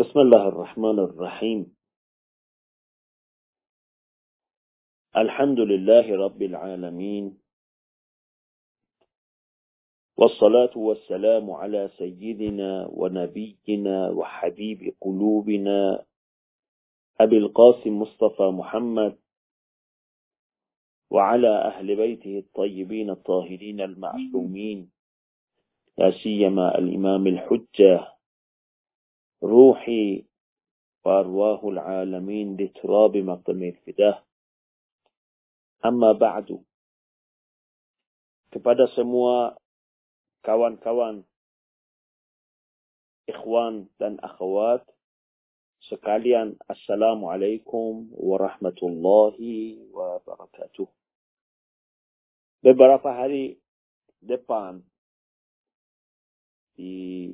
بسم الله الرحمن الرحيم. الحمد لله رب العالمين. والصلاة والسلام على سيدنا ونبينا وحبيب قلوبنا أبي القاسم مصطفى محمد وعلى أهل بيته الطيبين الطاهرين المعصومين. لا سيما الإمام الحجة روحي وأرواح العالمين لتراب مقدم الفداه Amma ba'du. Kepada semua kawan-kawan, ikhwan dan akhwat sekalian, Assalamualaikum warahmatullahi wabarakatuh. Beberapa hari depan, di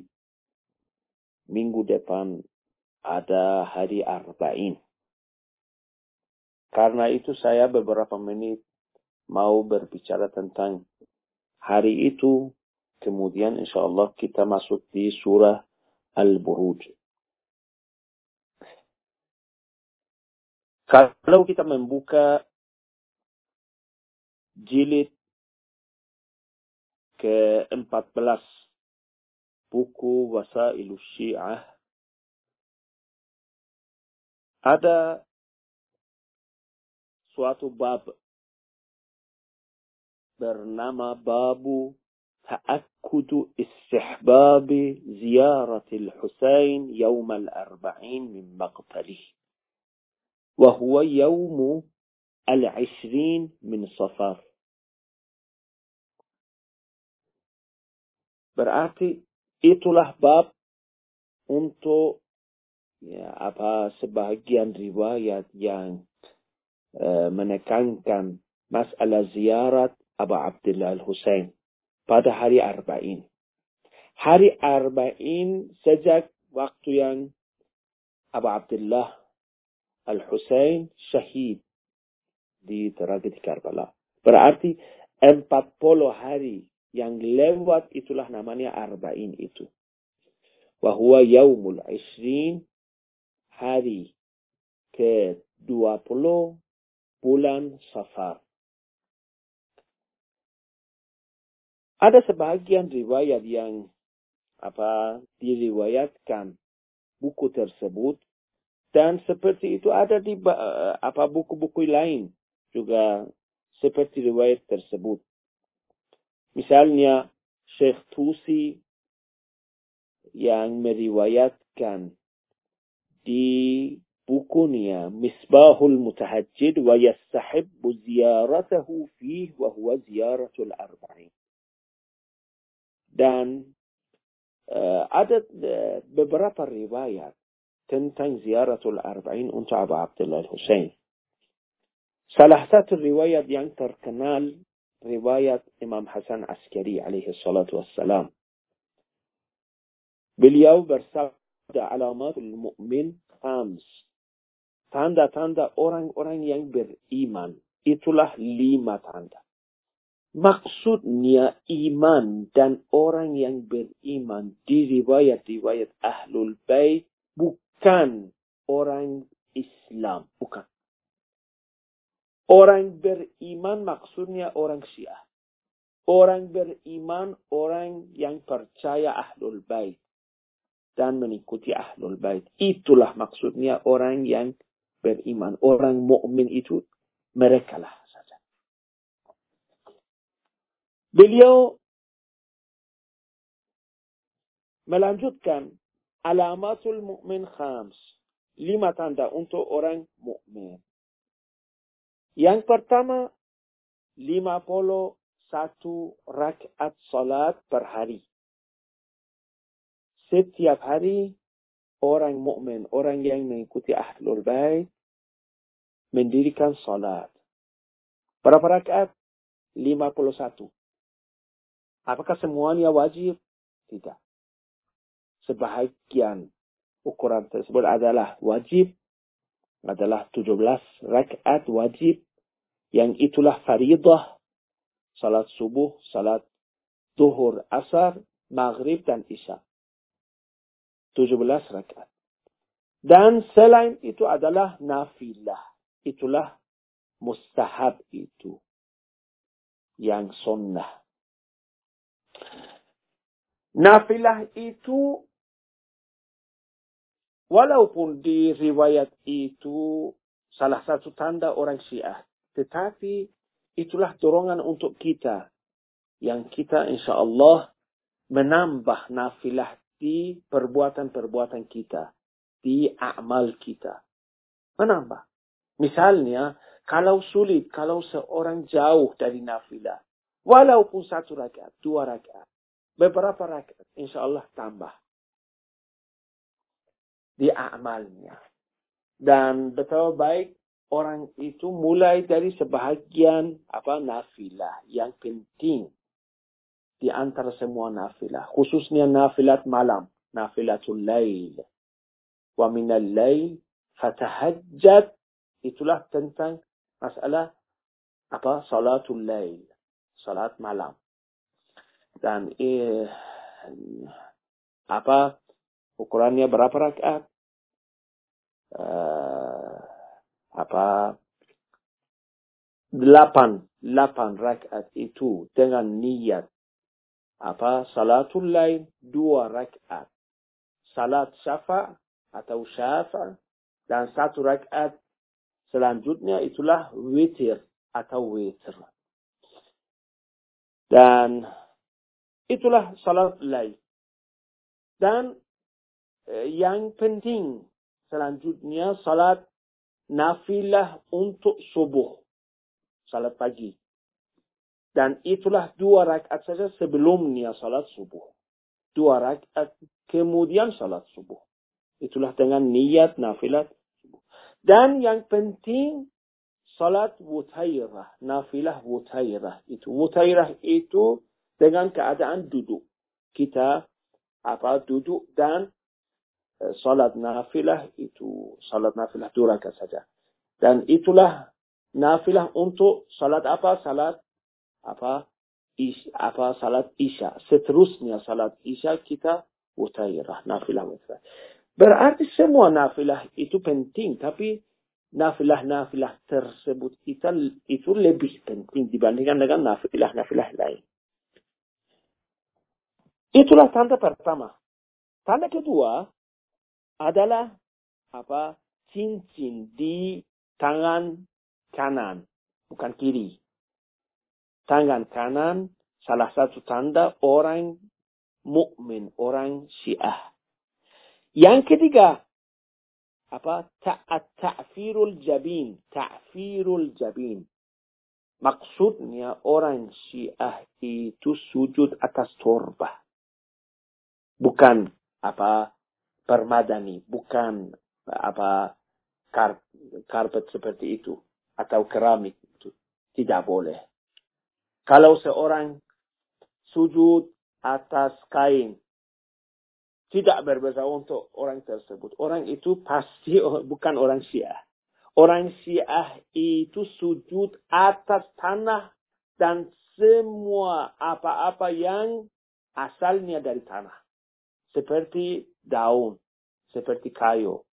minggu depan ada hari Arba'in. Karena itu saya beberapa menit mau berbicara tentang hari itu. Kemudian insya Allah kita masuk di surah Al-Buruj. Kalau kita membuka jilid ke-14 buku Wasailu Syiah ada suatu bab bernama babu تأكد استحباب زيارة الحسين يوم الأربعين من مقتله وهو يوم العشرين من صفر. berarti itulah bab untuk ya apa sebahagian riwayat yang uh, menekankan masalah ziarat Abu Abdullah Al-Husain pada hari Arba'in. Hari Arba'in sejak waktu yang Abu Abdullah Al-Husain syahid di tragedi Karbala. Berarti 40 hari yang lewat itulah namanya Arba'in itu. Wahuwa yaumul isrin hari ke-20 bulan Safar. Ada sebagian riwayat yang apa diriwayatkan buku tersebut dan seperti itu ada di apa buku-buku lain juga seperti riwayat tersebut. Misalnya Syekh Tusi yang meriwayatkan di bukunya Misbahul Mutahajjid wa yastahibbu ziyaratahu fih wa huwa ziyaratul arba'in. Dan uh, ada uh, beberapa riwayat tentang ziyaratul arba'in untuk Abu Abdullah Hussein. Salah satu riwayat yang terkenal riwayat Imam Hasan Askari alaihi salatu wassalam. Beliau bersabda alamatul mu'min khams. Tanda-tanda orang-orang yang beriman. Itulah lima tanda. Maksudnya iman dan orang yang beriman di riwayat-riwayat Ahlul Bait bukan orang Islam. Bukan. Orang beriman maksudnya orang Syiah. Orang beriman orang yang percaya Ahlul Bait dan mengikuti Ahlul Bait. Itulah maksudnya orang yang beriman. Orang mukmin itu mereka lah saja. Beliau melanjutkan alamatul mukmin khams. Lima tanda untuk orang mukmin. Yang pertama, 51 rakaat salat per hari. Setiap hari orang mukmin, orang yang mengikuti ahlul bait mendirikan salat. Berapa rakaat? 51. Apakah semuanya wajib? Tidak. Sebahagian ukuran tersebut adalah wajib, adalah 17 rakaat wajib yang itulah faridah, salat subuh, salat duhur, asar, maghrib, dan isya. 17 rakaat. Dan selain itu adalah nafilah. Itulah mustahab itu. Yang sunnah. Nafilah itu walaupun di riwayat itu salah satu tanda orang Syiah, tetapi itulah dorongan untuk kita yang kita insya Allah menambah nafilah di perbuatan-perbuatan kita, di amal kita. Menambah. Misalnya, kalau sulit, kalau seorang jauh dari nafilah, walaupun satu rakaat, dua rakaat, beberapa rakaat, insya Allah tambah di amalnya. Dan betul baik orang itu mulai dari sebahagian apa nafilah yang penting di antara semua nafilah. Khususnya nafilat malam. Nafilatul lail. Wa minal lail fatahajjad. Itulah tentang masalah apa salatul lail. Salat malam. Dan eh, apa ukurannya berapa rakaat? Uh, apa delapan delapan rakaat itu dengan niat apa salatul lain dua rakaat. Salat syafa atau syafa dan satu rakaat selanjutnya itulah witir atau witir. Dan itulah salat lain. Dan eh, yang penting selanjutnya salat nafilah untuk subuh. Salat pagi. Dan itulah dua rakaat saja sebelumnya salat subuh. Dua rakaat kemudian salat subuh. Itulah dengan niat nafilat subuh. Dan yang penting salat wutairah. Nafilah wutairah. Itu wutairah itu dengan keadaan duduk. Kita apa duduk dan salat nafilah itu salat nafilah dua rakaat saja. Dan itulah nafilah untuk salat apa? Salat apa is, apa salat isya. Seterusnya salat isya kita utairah, nafilah utairah. Berarti semua nafilah itu penting, tapi nafilah-nafilah tersebut kita itu lebih penting dibandingkan dengan nafilah-nafilah lain. Itulah tanda pertama. Tanda kedua adalah apa? Cincin di tangan kanan, bukan kiri tangan kanan salah satu tanda orang mukmin, orang Syiah. Yang ketiga, apa? Ta'firul jabin, ta'firul jabin. Maksudnya orang Syiah itu sujud atas turba. Bukan apa permadani, bukan apa karpet seperti itu atau keramik itu tidak boleh. Kalau seorang sujud atas kain, tidak berbeza untuk orang tersebut. Orang itu pasti bukan orang Syiah. Orang Syiah itu sujud atas tanah dan semua apa-apa yang asalnya dari tanah. Seperti daun, seperti kayu,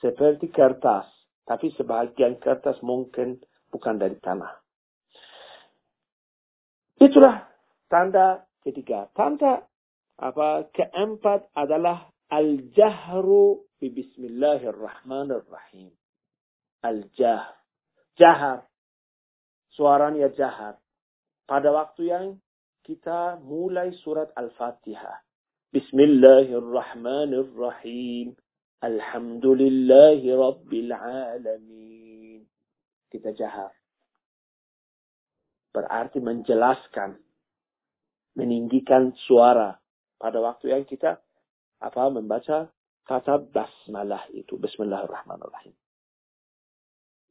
seperti kertas. Tapi sebagian kertas mungkin bukan dari tanah. Itulah tanda ketiga. Tanda apa keempat adalah al-jahru bi bismillahirrahmanirrahim. Al-jahr. Jahar. Suaranya jahar. Pada waktu yang kita mulai surat Al-Fatihah. Bismillahirrahmanirrahim. Alhamdulillahi Rabbil Alamin. Kita jahar berarti menjelaskan, meninggikan suara pada waktu yang kita apa membaca kata basmalah itu Bismillahirrahmanirrahim.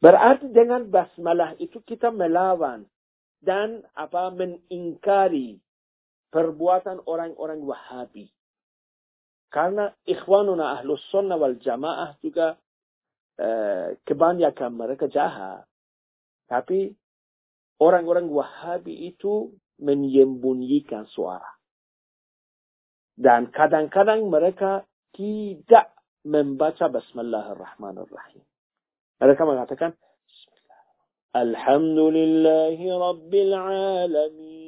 Berarti dengan basmalah itu kita melawan dan apa mengingkari perbuatan orang-orang Wahabi. Karena ikhwanuna ahlus sunnah wal jamaah juga eh, kebanyakan mereka jahat. Tapi orang-orang Wahabi itu menyembunyikan suara. Dan kadang-kadang mereka tidak membaca Bismillahirrahmanirrahim. Mereka mengatakan Alhamdulillahi Rabbil Alamin.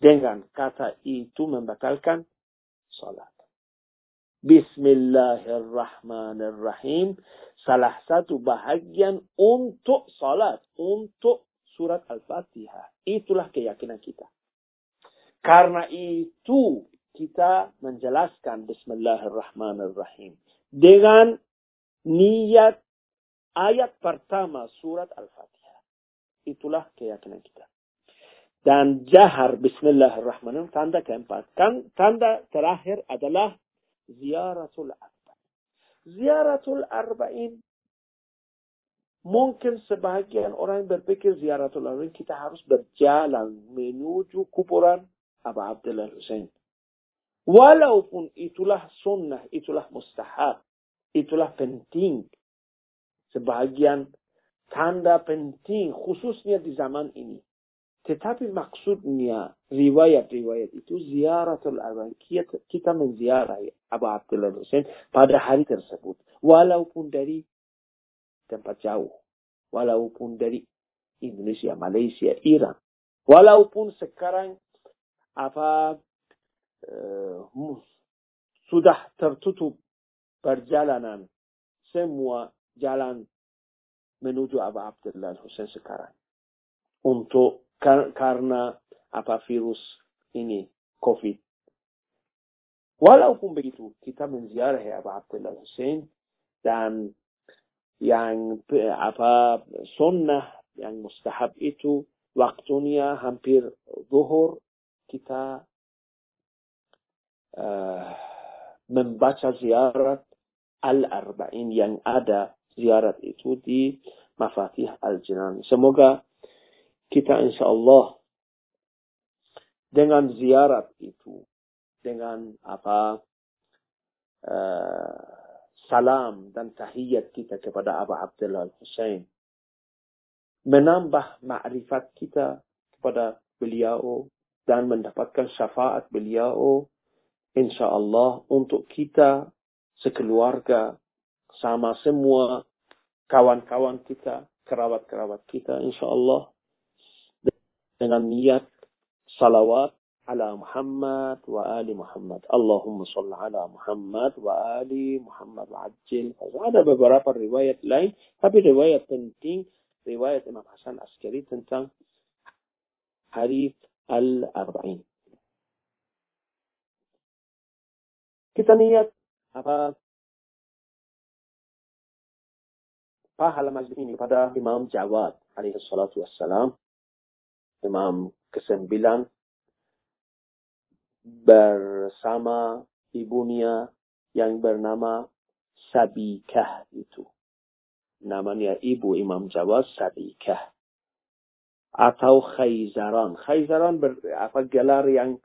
Dengan kata itu membatalkan salat. Bismillahirrahmanirrahim. Salah satu bahagian untuk salat. Untuk surat Al-Fatihah. Itulah keyakinan kita. Karena itu kita menjelaskan Bismillahirrahmanirrahim. Dengan niat ayat pertama surat Al-Fatihah. Itulah keyakinan kita. Dan jahar Bismillahirrahmanirrahim tanda keempat. Kan tanda terakhir adalah ziyaratul arba'in. Ziyaratul arba'in mungkin sebagian orang berpikir ziyaratul arba'in kita harus berjalan menuju kuburan Abu Abdullah Hussein. Walaupun itulah sunnah, itulah mustahab, itulah penting. Sebagian tanda penting khususnya di zaman ini. Tetapi maksudnya riwayat-riwayat itu ziaratul arba'in. Kita, menziarahi Abu Abdullah Hussein pada hari tersebut. Walaupun dari tempat jauh. Walaupun dari Indonesia, Malaysia, Iran. Walaupun sekarang apa uh, sudah tertutup perjalanan semua jalan menuju Abu Abdullah Hussein sekarang. Untuk karena apa virus ini COVID. Walaupun begitu, kita menziarahi Abu Abdullah Hussein dan yang apa sunnah yang mustahab itu waktunya hampir zuhur kita uh, membaca ziarat al-arba'in yang ada ziarat itu di Mafatih Al-Jinan. Semoga kita insya Allah dengan ziarat itu, dengan apa uh, salam dan tahiyat kita kepada Abu Abdullah Hussein, menambah ma'rifat kita kepada beliau dan mendapatkan syafaat beliau insya Allah untuk kita sekeluarga sama semua kawan-kawan kita, kerabat-kerabat kita insya Allah dengan niat salawat ala Muhammad wa ali Muhammad. Allahumma salli ala Muhammad wa ali Muhammad wa ajil. Ada beberapa riwayat lain, tapi riwayat penting, riwayat Imam Hasan Askari tentang hari al-arba'in. Kita niat apa pahala majlis ini pada Imam Jawad alaihi salatu wassalam imam kesembilan bersama ibunya yang bernama Sabikah itu. Namanya ibu Imam Jawad Sabikah. Atau Khayzaran. Khayzaran ber, apa gelar yang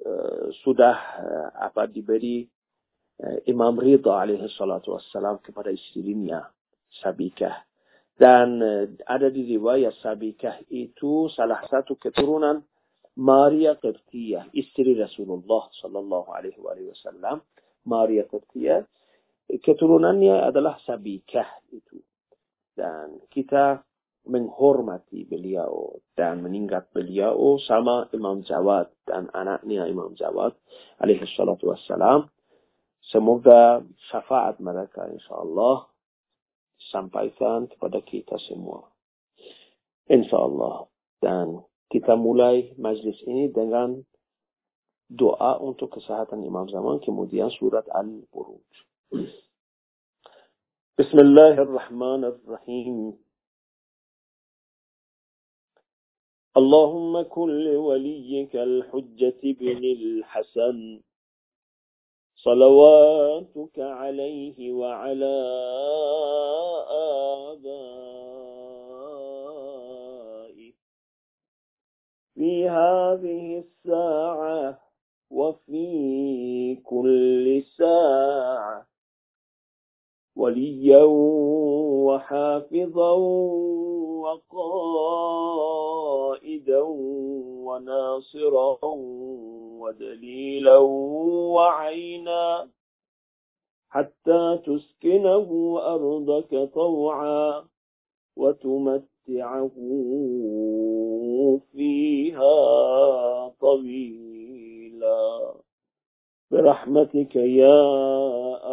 uh, sudah uh, apa diberi uh, Imam Ridha alaihi wassalam kepada istrinya Sabikah. Dan uh, ada di riwayat Sabikah itu salah satu keturunan Maria Qibtiyah, istri Rasulullah sallallahu alaihi wasallam. Maria Qibtiyah, keturunannya adalah Sabikah itu. Dan kita menghormati beliau dan meningkat beliau sama Imam Jawad dan anaknya Imam Jawad alaihi salatu wassalam. Semoga syafaat mereka insyaAllah sampaikan kepada kita semua. InsyaAllah. Dan kita mulai majlis ini dengan doa untuk kesehatan Imam Zaman, kemudian surat Al-Buruj. Bismillahirrahmanirrahim. اللهم كن لوليك الحجة بن الحسن صلواتك عليه وعلى آبائه. في هذه الساعة وفي كل ساعة. وليا وحافظا وقائدا وناصرا ودليلا وعينا حتى تسكنه أرضك طوعا وتمتعه فيها طويلا. برحمتك يا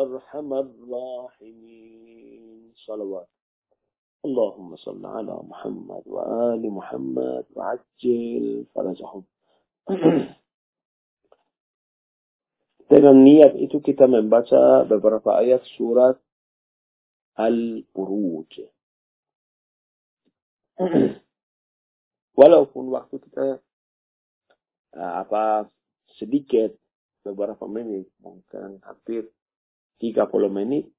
أرحم الراحمين. صلوات. اللهم صل على ali Muhammad wa ajil farajahum. Dengan niat itu kita membaca beberapa ayat surat Al-Buruj. Walaupun waktu kita uh, apa sedikit beberapa menit, mungkin hampir 30 menit,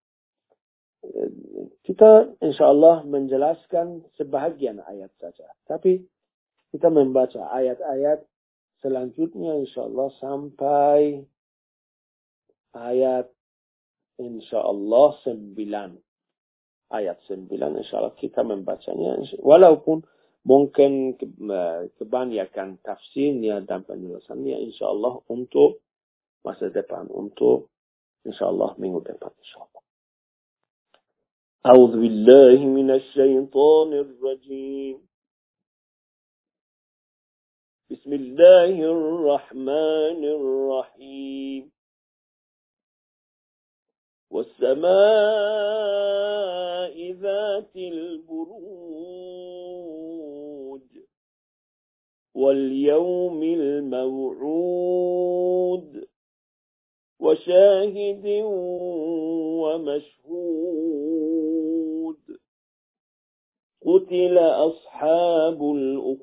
kita insya Allah menjelaskan sebahagian ayat saja. Tapi kita membaca ayat-ayat selanjutnya insya Allah sampai ayat insya Allah sembilan. Ayat sembilan insya Allah kita membacanya. Walaupun mungkin kebanyakan tafsirnya dan penjelasannya insya Allah untuk masa depan. Untuk insya Allah minggu depan insya Allah. أعوذ بالله من الشيطان الرجيم بسم الله الرحمن الرحيم والسماء ذات البروج واليوم الموعود وشاهد ومشهود قتل أصحاب الأخدود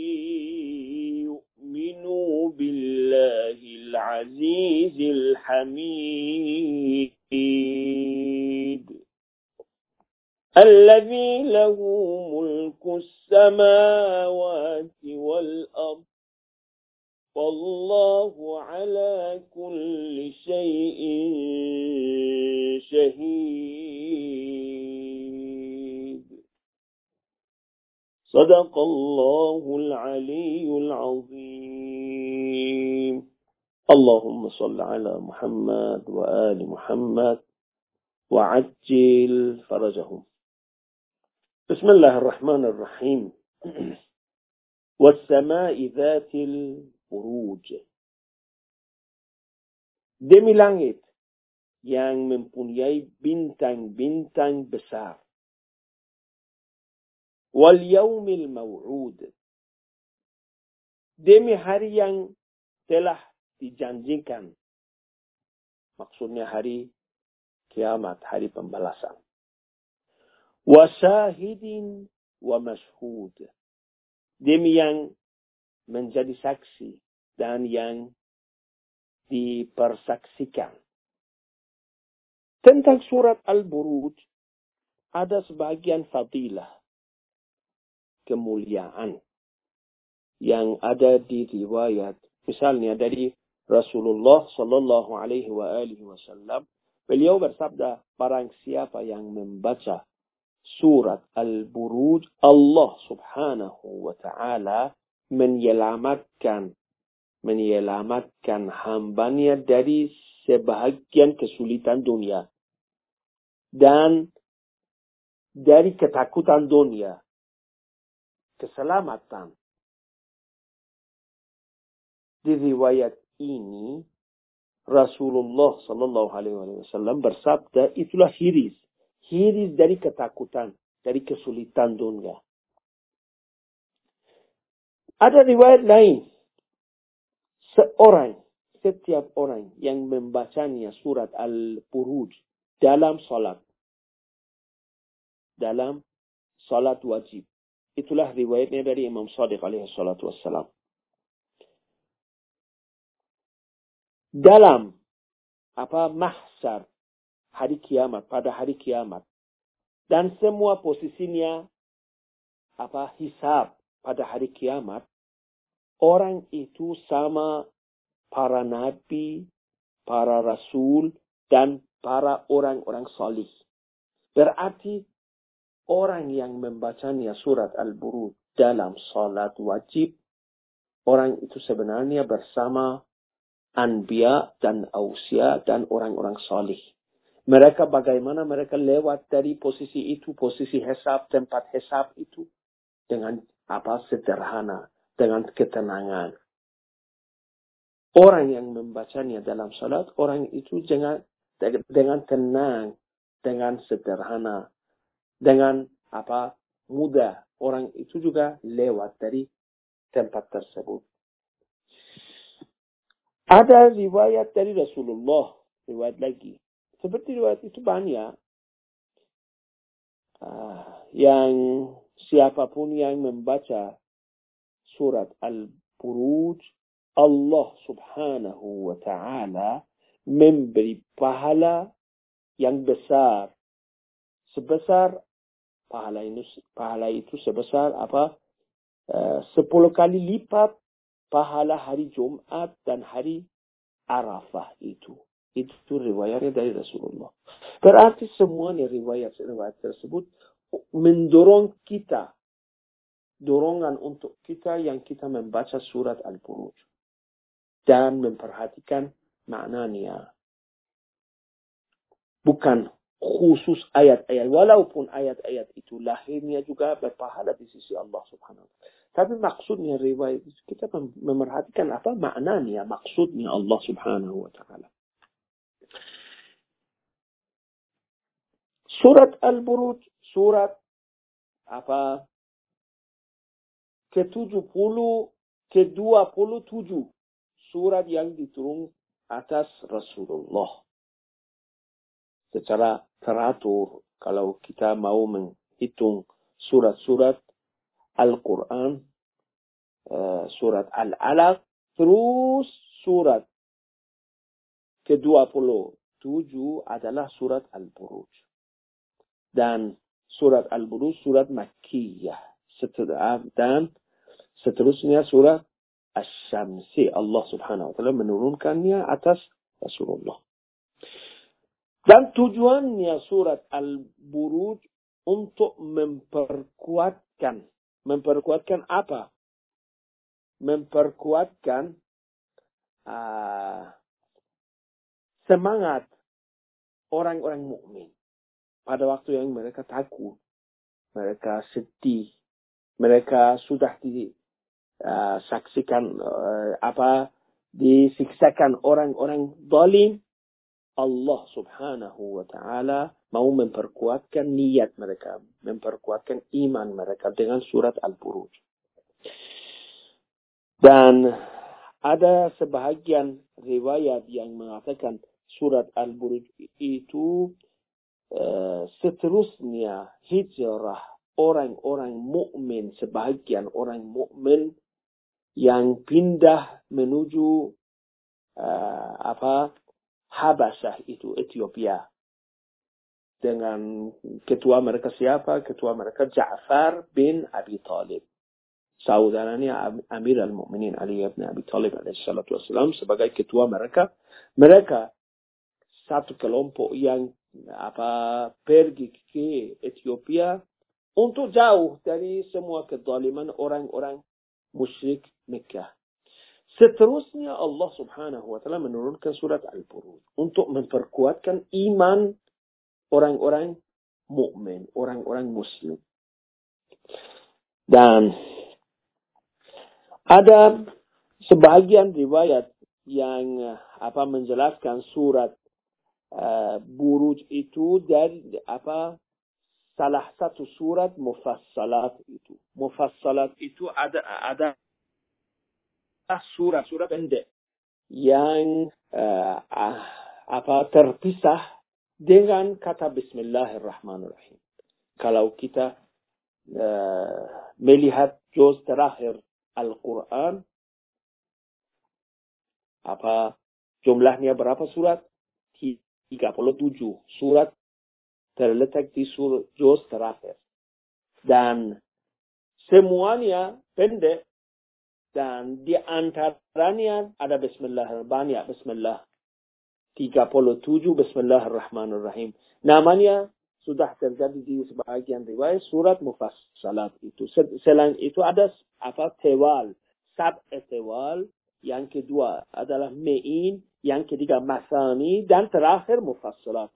العزيز الحميد. الذي له ملك السماوات والأرض. والله على كل شيء شهيد. صدق الله العلي العظيم. اللهم صل على محمد وآل محمد وعجل فرجهم. بسم الله الرحمن الرحيم. والسماء ذات البروج. Demi langit من mempunyai bintang-bintang بسار واليوم الموعود دمي hari تلح dijanjikan. Maksudnya hari kiamat, hari pembalasan. Wa syahidin wa mashhud. Demi yang menjadi saksi dan yang dipersaksikan. Tentang surat Al-Buruj, ada sebagian fadilah, kemuliaan, yang ada di riwayat. Misalnya dari Rasulullah Sallallahu Alaihi Wasallam, beliau bersabda, barang siapa yang membaca surat Al-Buruj, Allah Subhanahu wa Ta'ala menyelamatkan menyelamatkan hambanya dari sebahagian kesulitan dunia dan dari ketakutan dunia keselamatan. Di riwayat ini Rasulullah Shallallahu Alaihi Wasallam bersabda itulah hiris hiris dari ketakutan dari kesulitan dunia ada riwayat lain. Seorang, setiap orang yang membacanya surat Al-Buruj dalam salat. Dalam salat wajib. Itulah riwayatnya dari Imam Sadiq alaihi salatu wassalam. Dalam apa mahsyar hari kiamat pada hari kiamat dan semua posisinya apa hisab pada hari kiamat orang itu sama para nabi, para rasul dan para orang-orang salih. Berarti orang yang membacanya surat Al-Buruj dalam salat wajib, orang itu sebenarnya bersama anbiya dan ausia dan orang-orang salih. Mereka bagaimana mereka lewat dari posisi itu, posisi hesab, tempat hesab itu dengan apa sederhana, dengan ketenangan. Orang yang membacanya dalam salat, orang itu jangan dengan tenang, dengan sederhana, dengan apa mudah. Orang itu juga lewat dari tempat tersebut. Ada riwayat dari Rasulullah, riwayat lagi. Seperti riwayat itu banyak. Uh, yang siapa pun yang membaca surat Al-Buruj, Allah subhanahu wa ta'ala memberi pahala yang besar. Sebesar pahala itu, pahala itu sebesar apa? Uh, sepuluh kali lipat pahala hari Jumat dan hari Arafah itu. Itu riwayatnya dari Rasulullah. Berarti semuanya riwayat-riwayat tersebut mendorong kita. Dorongan untuk kita yang kita membaca surat Al-Buruj. Dan memperhatikan maknanya. Bukan khusus ayat-ayat. Walaupun ayat-ayat itu lahirnya juga berpahala di sisi Allah subhanahu wa ta'ala. Tapi maksudnya riwayat itu kita memerhatikan apa maknanya, maksudnya Allah subhanahu wa ta'ala. Surat Al-Buruj, surat apa ke-70, ke-27 surat yang diturun atas Rasulullah. Secara teratur, kalau kita mau menghitung surat-surat Al-Quran, uh, surat Al-Alaq, terus surat ke-27 adalah surat Al-Buruj. Dan surat Al-Buruj surat Makkiyah. Dan seterusnya surat Asy-Syamsi Allah Subhanahu wa taala menurunkannya atas Rasulullah. Dan tujuannya surat Al-Buruj untuk memperkuatkan memperkuatkan apa? Memperkuatkan uh, semangat orang-orang mukmin pada waktu yang mereka takut, mereka sedih, mereka sudah di Uh, saksikan uh, apa disiksakan orang-orang zalim Allah subhanahu wa ta'ala mau memperkuatkan niat mereka, memperkuatkan iman mereka dengan surat Al-Buruj. Dan ada sebahagian riwayat yang mengatakan surat Al-Buruj itu uh, seterusnya hijrah orang-orang mukmin, sebahagian orang mukmin yang pindah menuju uh, apa Habasyah itu Ethiopia dengan ketua mereka siapa? Ketua mereka Ja'far bin Abi Talib. Saudaranya Amir al-Mu'minin Ali bin Abi Talib alaihissalatu wassalam sebagai ketua mereka. Mereka satu kelompok yang apa pergi ke Ethiopia untuk jauh dari semua kezaliman orang-orang musyrik Mekah. Seterusnya Allah subhanahu wa ta'ala menurunkan surat Al-Buruj untuk memperkuatkan iman orang-orang mukmin, orang-orang muslim. Dan ada sebagian riwayat yang apa menjelaskan surat uh, Buruj itu dari apa salah satu surat mufassalat itu. Mufassalat itu ada ada surat-surat pendek yang uh, apa terpisah dengan kata Bismillahirrahmanirrahim. Kalau kita uh, melihat juz terakhir Al-Quran, apa Jumlahnya berapa surat? 37 surat terletak di surat juz terakhir. Dan semuanya pendek dan di antaranya ada bismillah banyak bismillah 37 bismillahirrahmanirrahim. Namanya sudah terjadi di sebagian riwayat surat mufassalat itu. Selain itu ada apa tewal, sab tewal, yang kedua adalah mein, yang ketiga masani, dan terakhir mufassalat.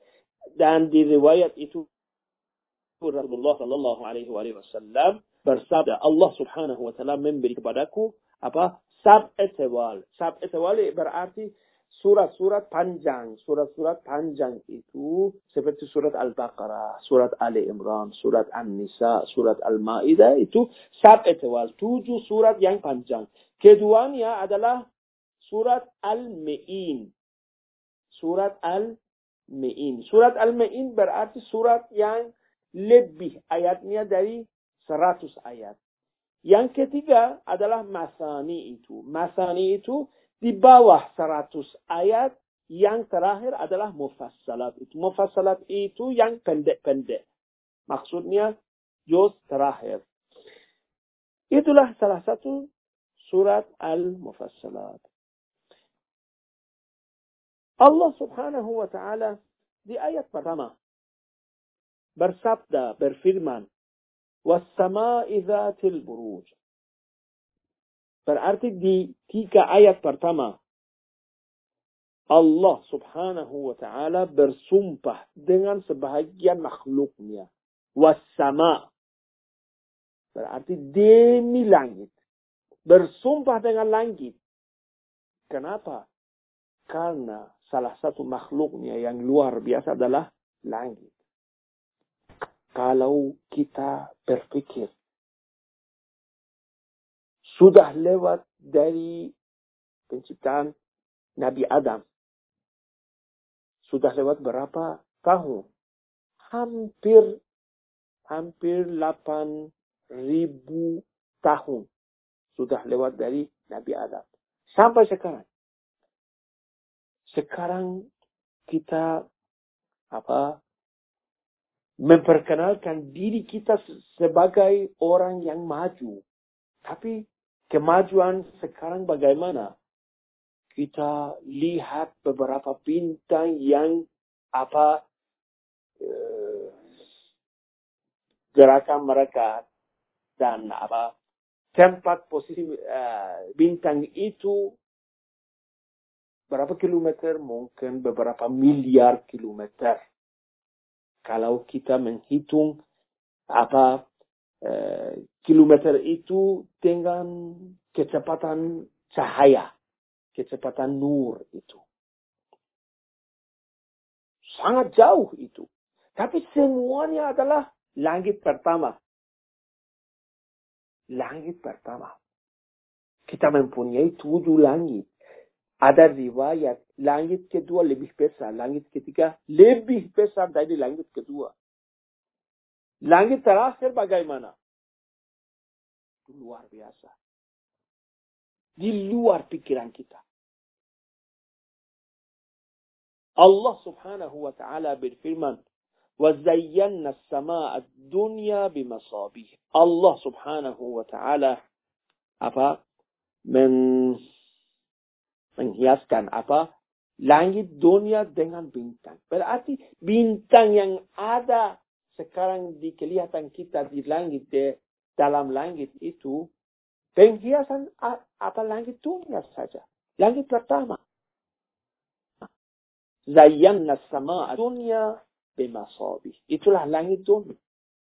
Dan di riwayat itu Rasulullah Shallallahu Alaihi Wasallam bersabda Allah Subhanahu Wa Taala memberi kepadaku apa sab etewal. Sab etewal berarti surat-surat panjang. Surat-surat panjang itu seperti surat Al-Baqarah, surat Ali Imran, surat An-Nisa, surat Al-Ma'idah itu sab etewal. Tujuh surat yang panjang. Keduanya adalah surat Al-Me'in. Surat Al-Me'in. Surat Al-Me'in berarti surat yang lebih ayatnya dari 100 ayat. Yang ketiga adalah masani itu. Masani itu di bawah 100 ayat. Yang terakhir adalah mufassalat itu. Mufassalat itu yang pendek-pendek. Maksudnya juz terakhir. Itulah salah satu surat Al-Mufassalat. Allah subhanahu wa ta'ala di ayat pertama bersabda, berfirman, wassama'i dzatil buruj. Berarti di tiga ayat pertama Allah subhanahu wa ta'ala bersumpah dengan sebahagian makhluknya. Wassama. Berarti demi langit. Bersumpah dengan langit. Kenapa? Karena salah satu makhluknya yang luar biasa adalah langit. Kalau kita berpikir sudah lewat dari penciptaan Nabi Adam. Sudah lewat berapa tahun? Hampir hampir 8 ribu tahun sudah lewat dari Nabi Adam. Sampai sekarang. Sekarang kita apa memperkenalkan diri kita sebagai orang yang maju. Tapi kemajuan sekarang bagaimana? Kita lihat beberapa bintang yang apa eh, gerakan mereka dan apa tempat posisi uh, bintang itu berapa kilometer mungkin beberapa miliar kilometer kalau kita menghitung apa eh, kilometer itu dengan kecepatan cahaya, kecepatan nur itu. Sangat jauh itu. Tapi semuanya adalah langit pertama. Langit pertama. Kita mempunyai tujuh langit Ada riwayat langit kedua lebih besar, langit ketiga lebih besar dari langit kedua. Langit terakhir bagaimana? Luar biasa. Di luar pikiran kita. Allah subhanahu wa ta'ala berfirman, وَزَيَّنَّا السَّمَاءَ الدُّنْيَا بِمَصَابِهِ Allah subhanahu wa ta'ala apa? Men menghiaskan apa? Langit dunia dengan bintang. Berarti bintang yang ada sekarang di kelihatan kita di langit, di dalam langit itu, penghiasan apa langit dunia saja. Langit pertama. Zayyana sama dunia bimasabi. Itulah langit dunia.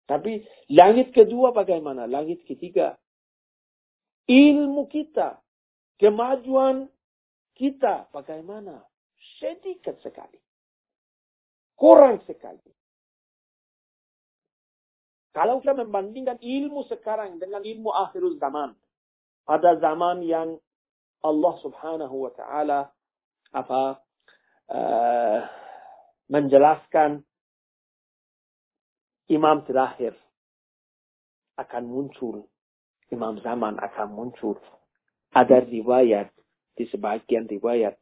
Tapi langit kedua bagaimana? Langit ketiga. Ilmu kita. Kemajuan kita bagaimana? Sedikit sekali. Kurang sekali. Kalau kita membandingkan ilmu sekarang dengan ilmu akhir zaman. Pada zaman yang Allah subhanahu wa ta'ala apa uh, menjelaskan imam terakhir akan muncul. Imam zaman akan muncul. Ada riwayat di sebagian riwayat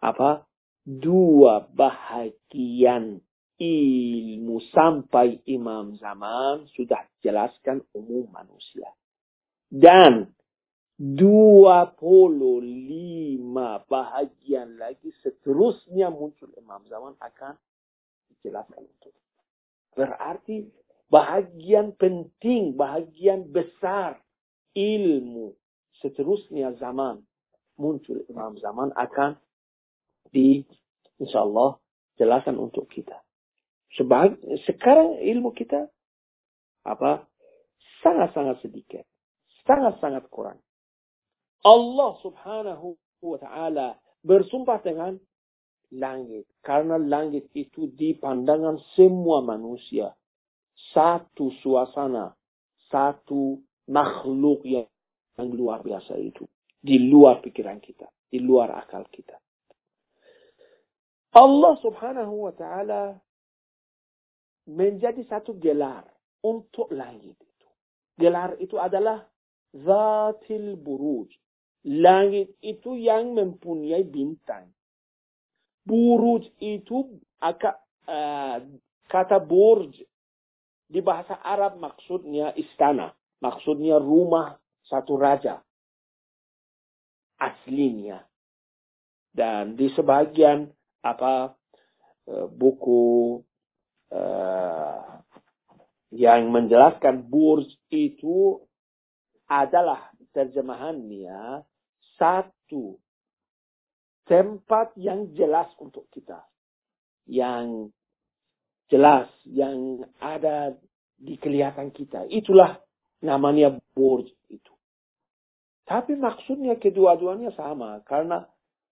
apa dua bahagian ilmu sampai imam zaman sudah jelaskan umum manusia. Dan dua puluh lima bahagian lagi seterusnya muncul imam zaman akan dijelaskan itu. Berarti bahagian penting, bahagian besar ilmu seterusnya zaman muncul imam zaman akan di insya Allah jelaskan untuk kita. Sebab sekarang ilmu kita apa sangat-sangat sedikit, sangat-sangat kurang. Allah Subhanahu wa taala bersumpah dengan langit karena langit itu di pandangan semua manusia satu suasana, satu makhluk yang, yang luar biasa itu di luar pikiran kita, di luar akal kita. Allah Subhanahu wa taala menjadi satu gelar untuk langit itu. Gelar itu adalah Zatil Buruj. Langit itu yang mempunyai bintang. Buruj itu uh, kata burj di bahasa Arab maksudnya istana, maksudnya rumah satu raja aslinya. Dan di sebagian apa uh, buku uh, yang menjelaskan burj itu adalah terjemahannya satu tempat yang jelas untuk kita. Yang jelas, yang ada di kelihatan kita. Itulah namanya burj. Tapi maksudnya kedua-duanya sama. Karena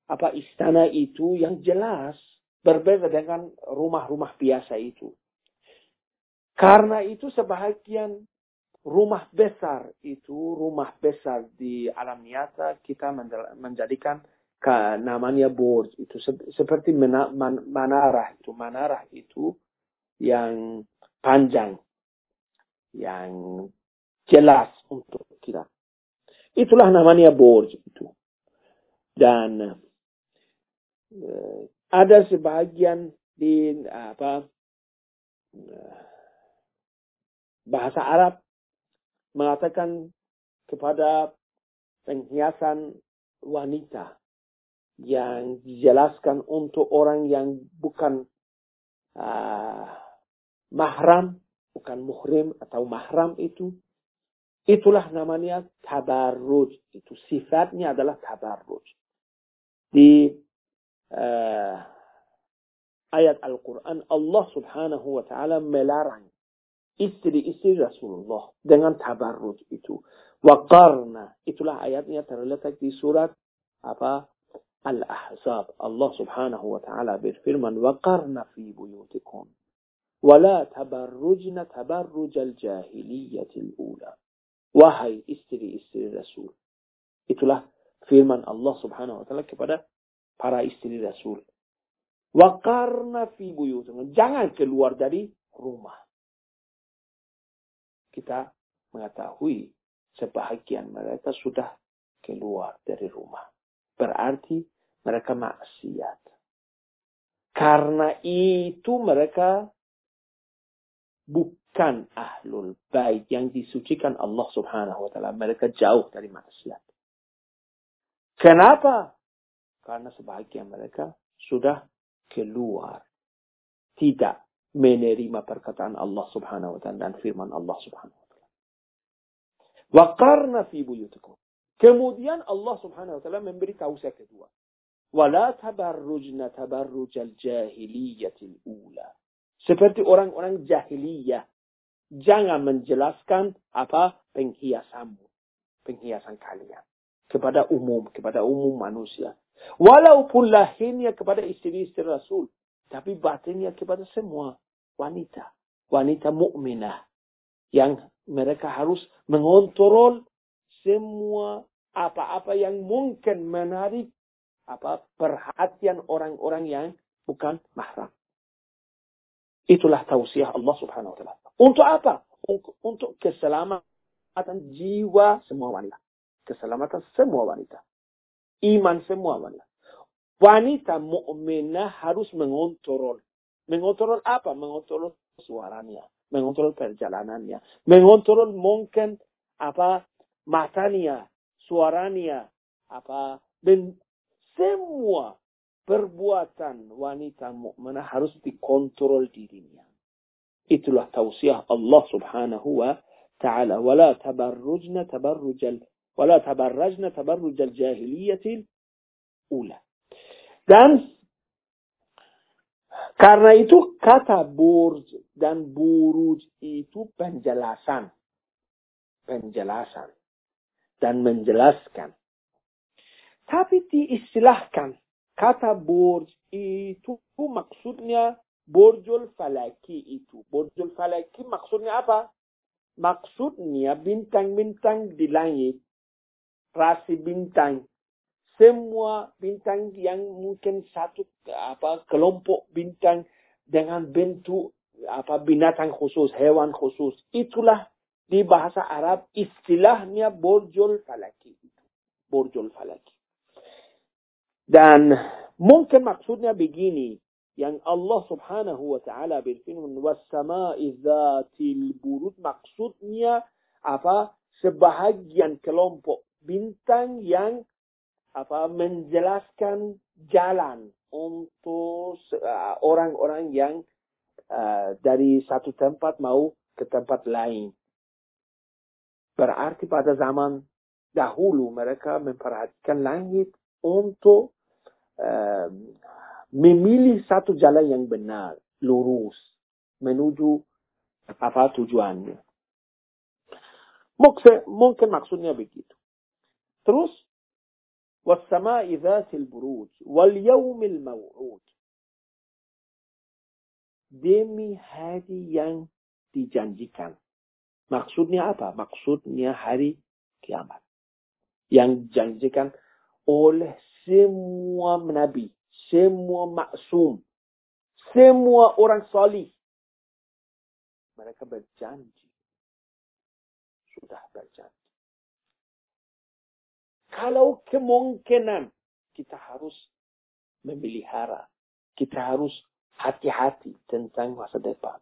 apa istana itu yang jelas berbeda dengan rumah-rumah biasa itu. Karena itu sebahagian rumah besar itu rumah besar di alam nyata kita menjadikan namanya board itu seperti manarah itu manarah itu yang panjang yang jelas untuk kita itulah namanya board itu. Dan uh, ada sebagian di apa bahasa Arab mengatakan kepada penghiasan wanita yang dijelaskan untuk orang yang bukan uh, mahram, bukan muhrim atau mahram itu, itulah namanya tabarruj. Itu sifatnya adalah tabarruj. Di uh, ayat Al-Quran Allah subhanahu wa ta'ala melarang istri-istri Rasulullah dengan tabarruj itu. Waqarna itulah ayatnya terletak di surat apa Al-Ahzab. Allah Subhanahu wa taala berfirman waqarna fi buyutikum ولا تبرجن تبرج الجاهلية الأولى Wahai istri-istri Rasul. Itulah firman Allah subhanahu wa ta'ala kepada para istri Rasul. Waqarna fi. Jangan keluar dari rumah. Kita mengetahui sebahagian mereka sudah keluar dari rumah. Berarti mereka maksiat. Karena itu mereka bukan ahlul bait yang disucikan Allah subhanahu wa ta'ala. Mereka jauh dari maksiat. Kenapa? Karena sebahagian mereka sudah keluar. Tidak menerima perkataan Allah subhanahu wa ta'ala dan firman Allah subhanahu wa ta'ala. Waqarna fi buyutikum. Kemudian Allah subhanahu wa ta'ala memberi tausiah kedua. Wala tabarrujna tabarrujal jahiliyatil ula. Seperti orang-orang jahiliyah. Jangan menjelaskan apa penghiasanmu. Penghiasan kalian. Kepada umum, kepada umum manusia. Walaupun lahirnya kepada istri-istri Rasul. Tapi batinnya kepada semua wanita. Wanita mukminah Yang mereka harus mengontrol semua apa-apa yang mungkin menarik apa perhatian orang-orang yang bukan mahram. Itulah tausiah Allah Subhanahu wa taala. Untuk apa? Untuk keselamatan jiwa semua wanita. Keselamatan semua wanita. Iman semua wanita. Wanita mukminah harus mengontrol. Mengontrol apa? Mengontrol suaranya, mengontrol perjalanannya, mengontrol mungkin apa matanya, suaranya, apa dan semua perbuatan wanita mukminah harus dikontrol dirinya. Itulah tausiah Allah Subhanahu wa taala. Wala tabarrujna tabarrujal wala tabarrajna tabarrujal jahiliyatil ula. Dan karena itu kata burj dan buruj itu penjelasan. Penjelasan. Dan menjelaskan. Tapi diistilahkan. Kata burj itu maksudnya borjol falaki itu. Borjol falaki maksudnya apa? Maksudnya bintang-bintang di langit. Rasi bintang semua bintang yang mungkin satu apa kelompok bintang dengan bentuk apa binatang khusus, hewan khusus. Itulah di bahasa Arab istilahnya borjol falaki. Borjol falaki. Dan mungkin maksudnya begini, yang Allah subhanahu wa ta'ala berfirman wassamai dzatil burud maksudnya apa sebahagian kelompok bintang yang apa menjelaskan jalan untuk uh, orang-orang yang uh, dari satu tempat mau ke tempat lain. Berarti pada zaman dahulu mereka memperhatikan langit untuk uh, memilih satu jalan yang benar, lurus, menuju apa tujuannya. Mungkin maksudnya begitu. Terus والسماء ذات البروج واليوم الموعود demi hari yang dijanjikan. Maksudnya apa? Maksudnya hari kiamat. Yang dijanjikan oleh semua nabi, semua maksum, semua orang salih. Mereka berjanji. Sudah berjanji. Kalau kemungkinan kita harus memelihara, kita harus hati-hati tentang masa depan.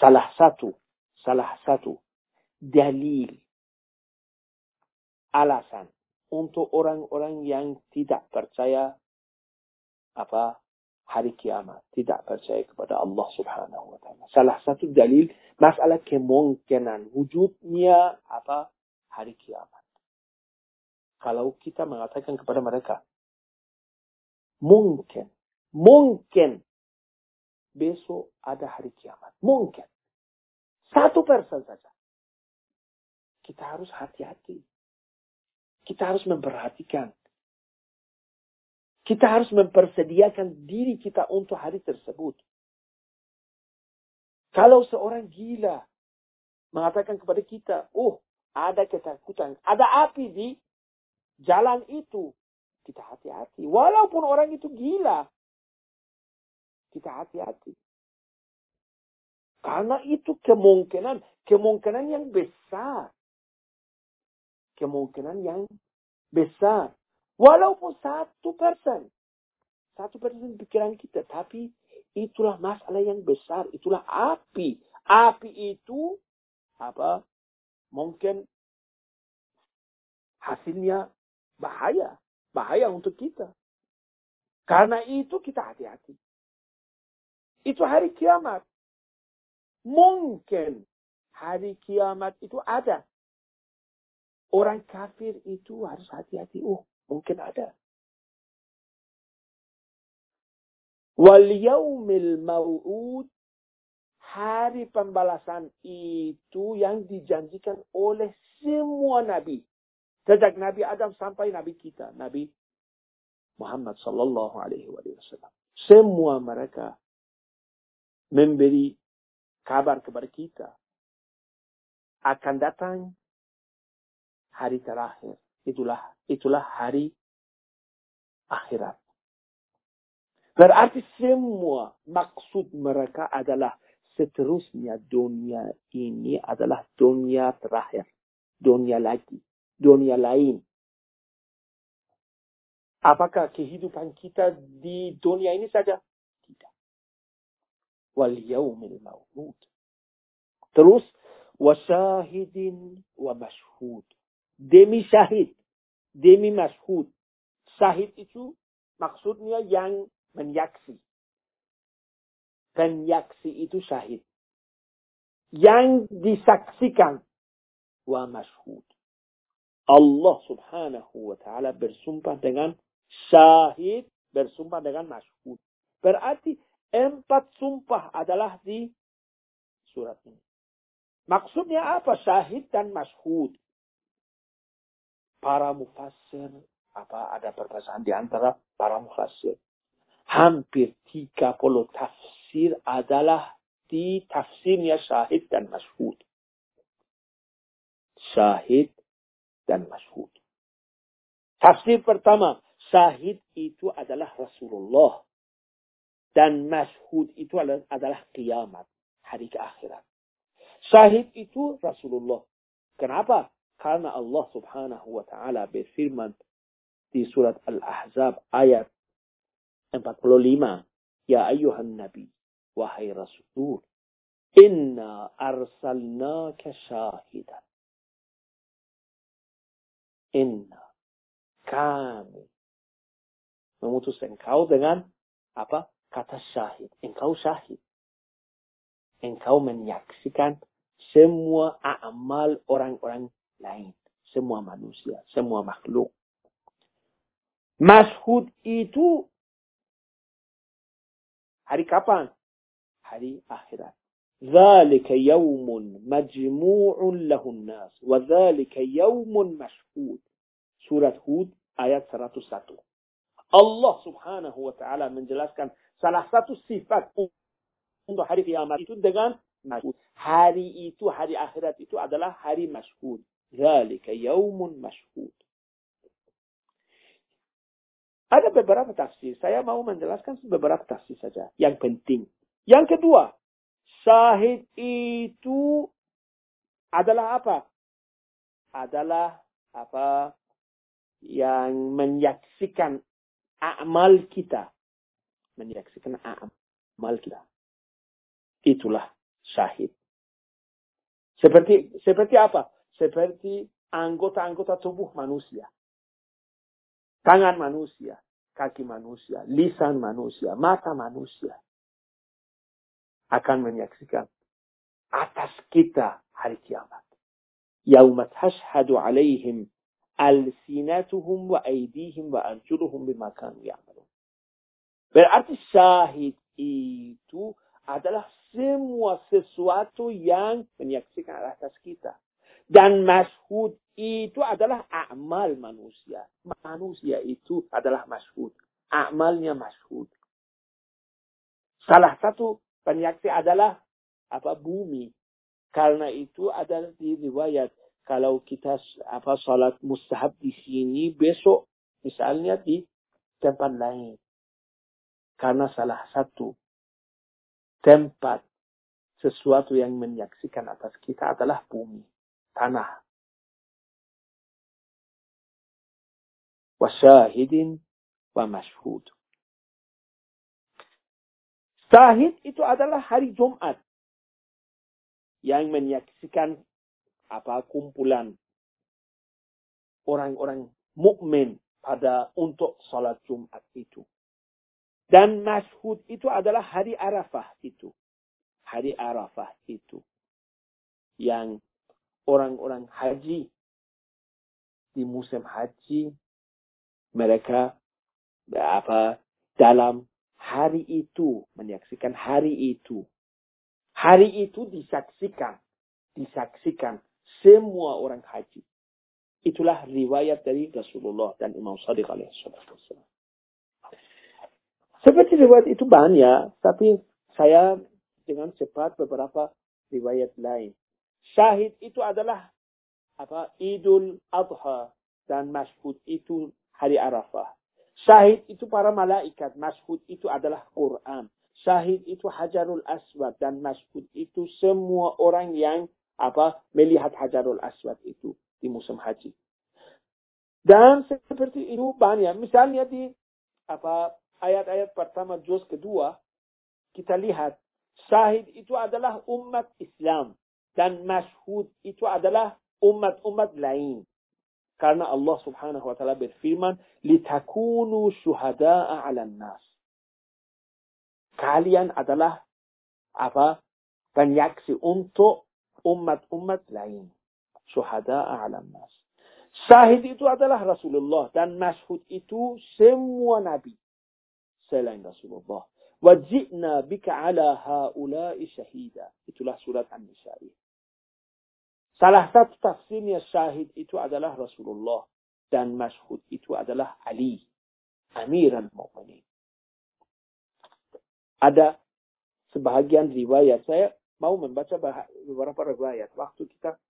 Salah satu, salah satu dalil alasan untuk orang-orang yang tidak percaya apa hari kiamat, tidak percaya kepada Allah Subhanahu wa taala. Salah satu dalil masalah kemungkinan wujudnya apa hari kiamat kalau kita mengatakan kepada mereka, mungkin, mungkin besok ada hari kiamat. Mungkin. Satu persen saja. Kita harus hati-hati. Kita harus memperhatikan. Kita harus mempersediakan diri kita untuk hari tersebut. Kalau seorang gila mengatakan kepada kita, oh ada ketakutan, ada api di jalan itu, kita hati-hati. Walaupun orang itu gila, kita hati-hati. Karena itu kemungkinan, kemungkinan yang besar. Kemungkinan yang besar. Walaupun satu persen. Satu persen pikiran kita. Tapi itulah masalah yang besar. Itulah api. Api itu apa? Mungkin hasilnya Bahaya. Bahaya untuk kita. Karena itu kita hati-hati. Itu hari kiamat. Mungkin hari kiamat itu ada. Orang kafir itu harus hati-hati. Oh, mungkin ada. Wal yaumil mau'ud hari pembalasan itu yang dijanjikan oleh semua nabi. Sejak Nabi Adam sampai Nabi kita, Nabi Muhammad Sallallahu Alaihi Wasallam. Semua mereka memberi kabar kepada kita akan datang hari terakhir. Itulah itulah hari akhirat. Berarti semua maksud mereka adalah seterusnya dunia ini adalah dunia terakhir. Dunia lagi dunia lain. Apakah kehidupan kita di dunia ini saja? Tidak. Wal yaumil maulud. Terus, wasyahidin wa mashhud. Demi syahid. Demi mashhud. Syahid itu maksudnya yang menyaksi. Penyaksi itu syahid. Yang disaksikan. Wa mashhud. Allah subhanahu wa ta'ala bersumpah dengan syahid bersumpah dengan masyhud. Berarti empat sumpah adalah di surat ini. Maksudnya apa? Syahid dan masyhud. Para mufassir, apa ada perbedaan di antara para mufassir. Hampir 30 tafsir adalah di tafsirnya syahid dan masyhud. Syahid dan masyhud. Tafsir pertama, syahid itu adalah Rasulullah. Dan masyhud itu adalah kiamat, hari keakhirat. Syahid itu Rasulullah. Kenapa? Karena Allah subhanahu wa ta'ala berfirman di surat Al-Ahzab ayat 45. Ya ayuhan nabi, wahai Rasul, inna arsalnaka syahidan Inna. Kami. Memutus engkau dengan apa? Kata syahid. Engkau syahid. Engkau menyaksikan semua amal orang-orang العين سموها مالوسيا سموها مخلوق. مشهود إيتو. هاري كابان هاري اخرات ذلك يوم مجموع له الناس وذلك يوم مشهود. سورة هود آية 101 الله سبحانه وتعالى من جلس كان سلاسات الصفات عنده حري قيامة إتو دقان مشهود حري إتو حري آخرات إتو أدلا حري مشهود Yaumun masyhud. Ada beberapa tafsir. Saya mau menjelaskan beberapa tafsir saja. Yang penting. Yang kedua, Syahid itu adalah apa? Adalah apa? Yang menyaksikan amal kita. Menyaksikan amal kita. Itulah syahid. Seperti seperti apa? Seperti anggota-anggota tubuh manusia. Tangan manusia, kaki manusia, lisan manusia, mata manusia akan menyaksikan atas kita hari kiamat. Yauma tashhadu alaihim alsinatuhum wa aidihim wa arjuluhum bima kanu ya'malun. Berarti syahid itu adalah semua sesuatu yang menyaksikan atas kita. Dan masyhud itu adalah amal manusia. Manusia itu adalah masyhud. Amalnya masyhud. Salah satu penyaksi adalah apa bumi. Karena itu ada di riwayat kalau kita apa salat mustahab di sini besok misalnya di tempat lain. Karena salah satu tempat sesuatu yang menyaksikan atas kita adalah bumi, tanah. Wasyahidin wa mashhud. Sahid itu adalah hari Jumat yang menyaksikan apa kumpulan orang-orang mukmin pada untuk salat Jumat itu. Dan masyhud itu adalah hari Arafah itu. Hari Arafah itu. Yang orang-orang haji di musim haji mereka apa dalam hari itu, menyaksikan hari itu. Hari itu disaksikan, disaksikan semua orang haji. Itulah riwayat dari Rasulullah dan Imam Sadiq alaihissalam. Seperti riwayat itu banyak, tapi saya dengan cepat beberapa riwayat lain. Syahid itu adalah apa Idul Adha dan Mashhud itu hari Arafah. Syahid itu para malaikat, masyhud itu adalah Quran. Syahid itu Hajarul Aswad dan masyhud itu semua orang yang apa melihat Hajarul Aswad itu di musim haji. Dan seperti itu banyak. Misalnya di apa ayat-ayat pertama juz kedua kita lihat syahid itu adalah umat Islam dan masyhud itu adalah umat-umat lain. Karena Allah Subhanahu wa taala berfirman, "Litakunu syuhada'a 'alan nas." Kalian adalah apa? Penyaksi untuk umat-umat lain. Syuhada'a 'alan nas. Syahid itu adalah Rasulullah dan masyhud itu semua nabi selain Rasulullah. Wajibna bika ala haula'i syahida. Itulah surat An-Nisa'i. Salah satu tafsirnya syahid itu adalah Rasulullah. Dan masyhud itu adalah Ali. Amiran mu'minin. Ada sebahagian riwayat. Saya mau membaca beberapa riwayat. Waktu kita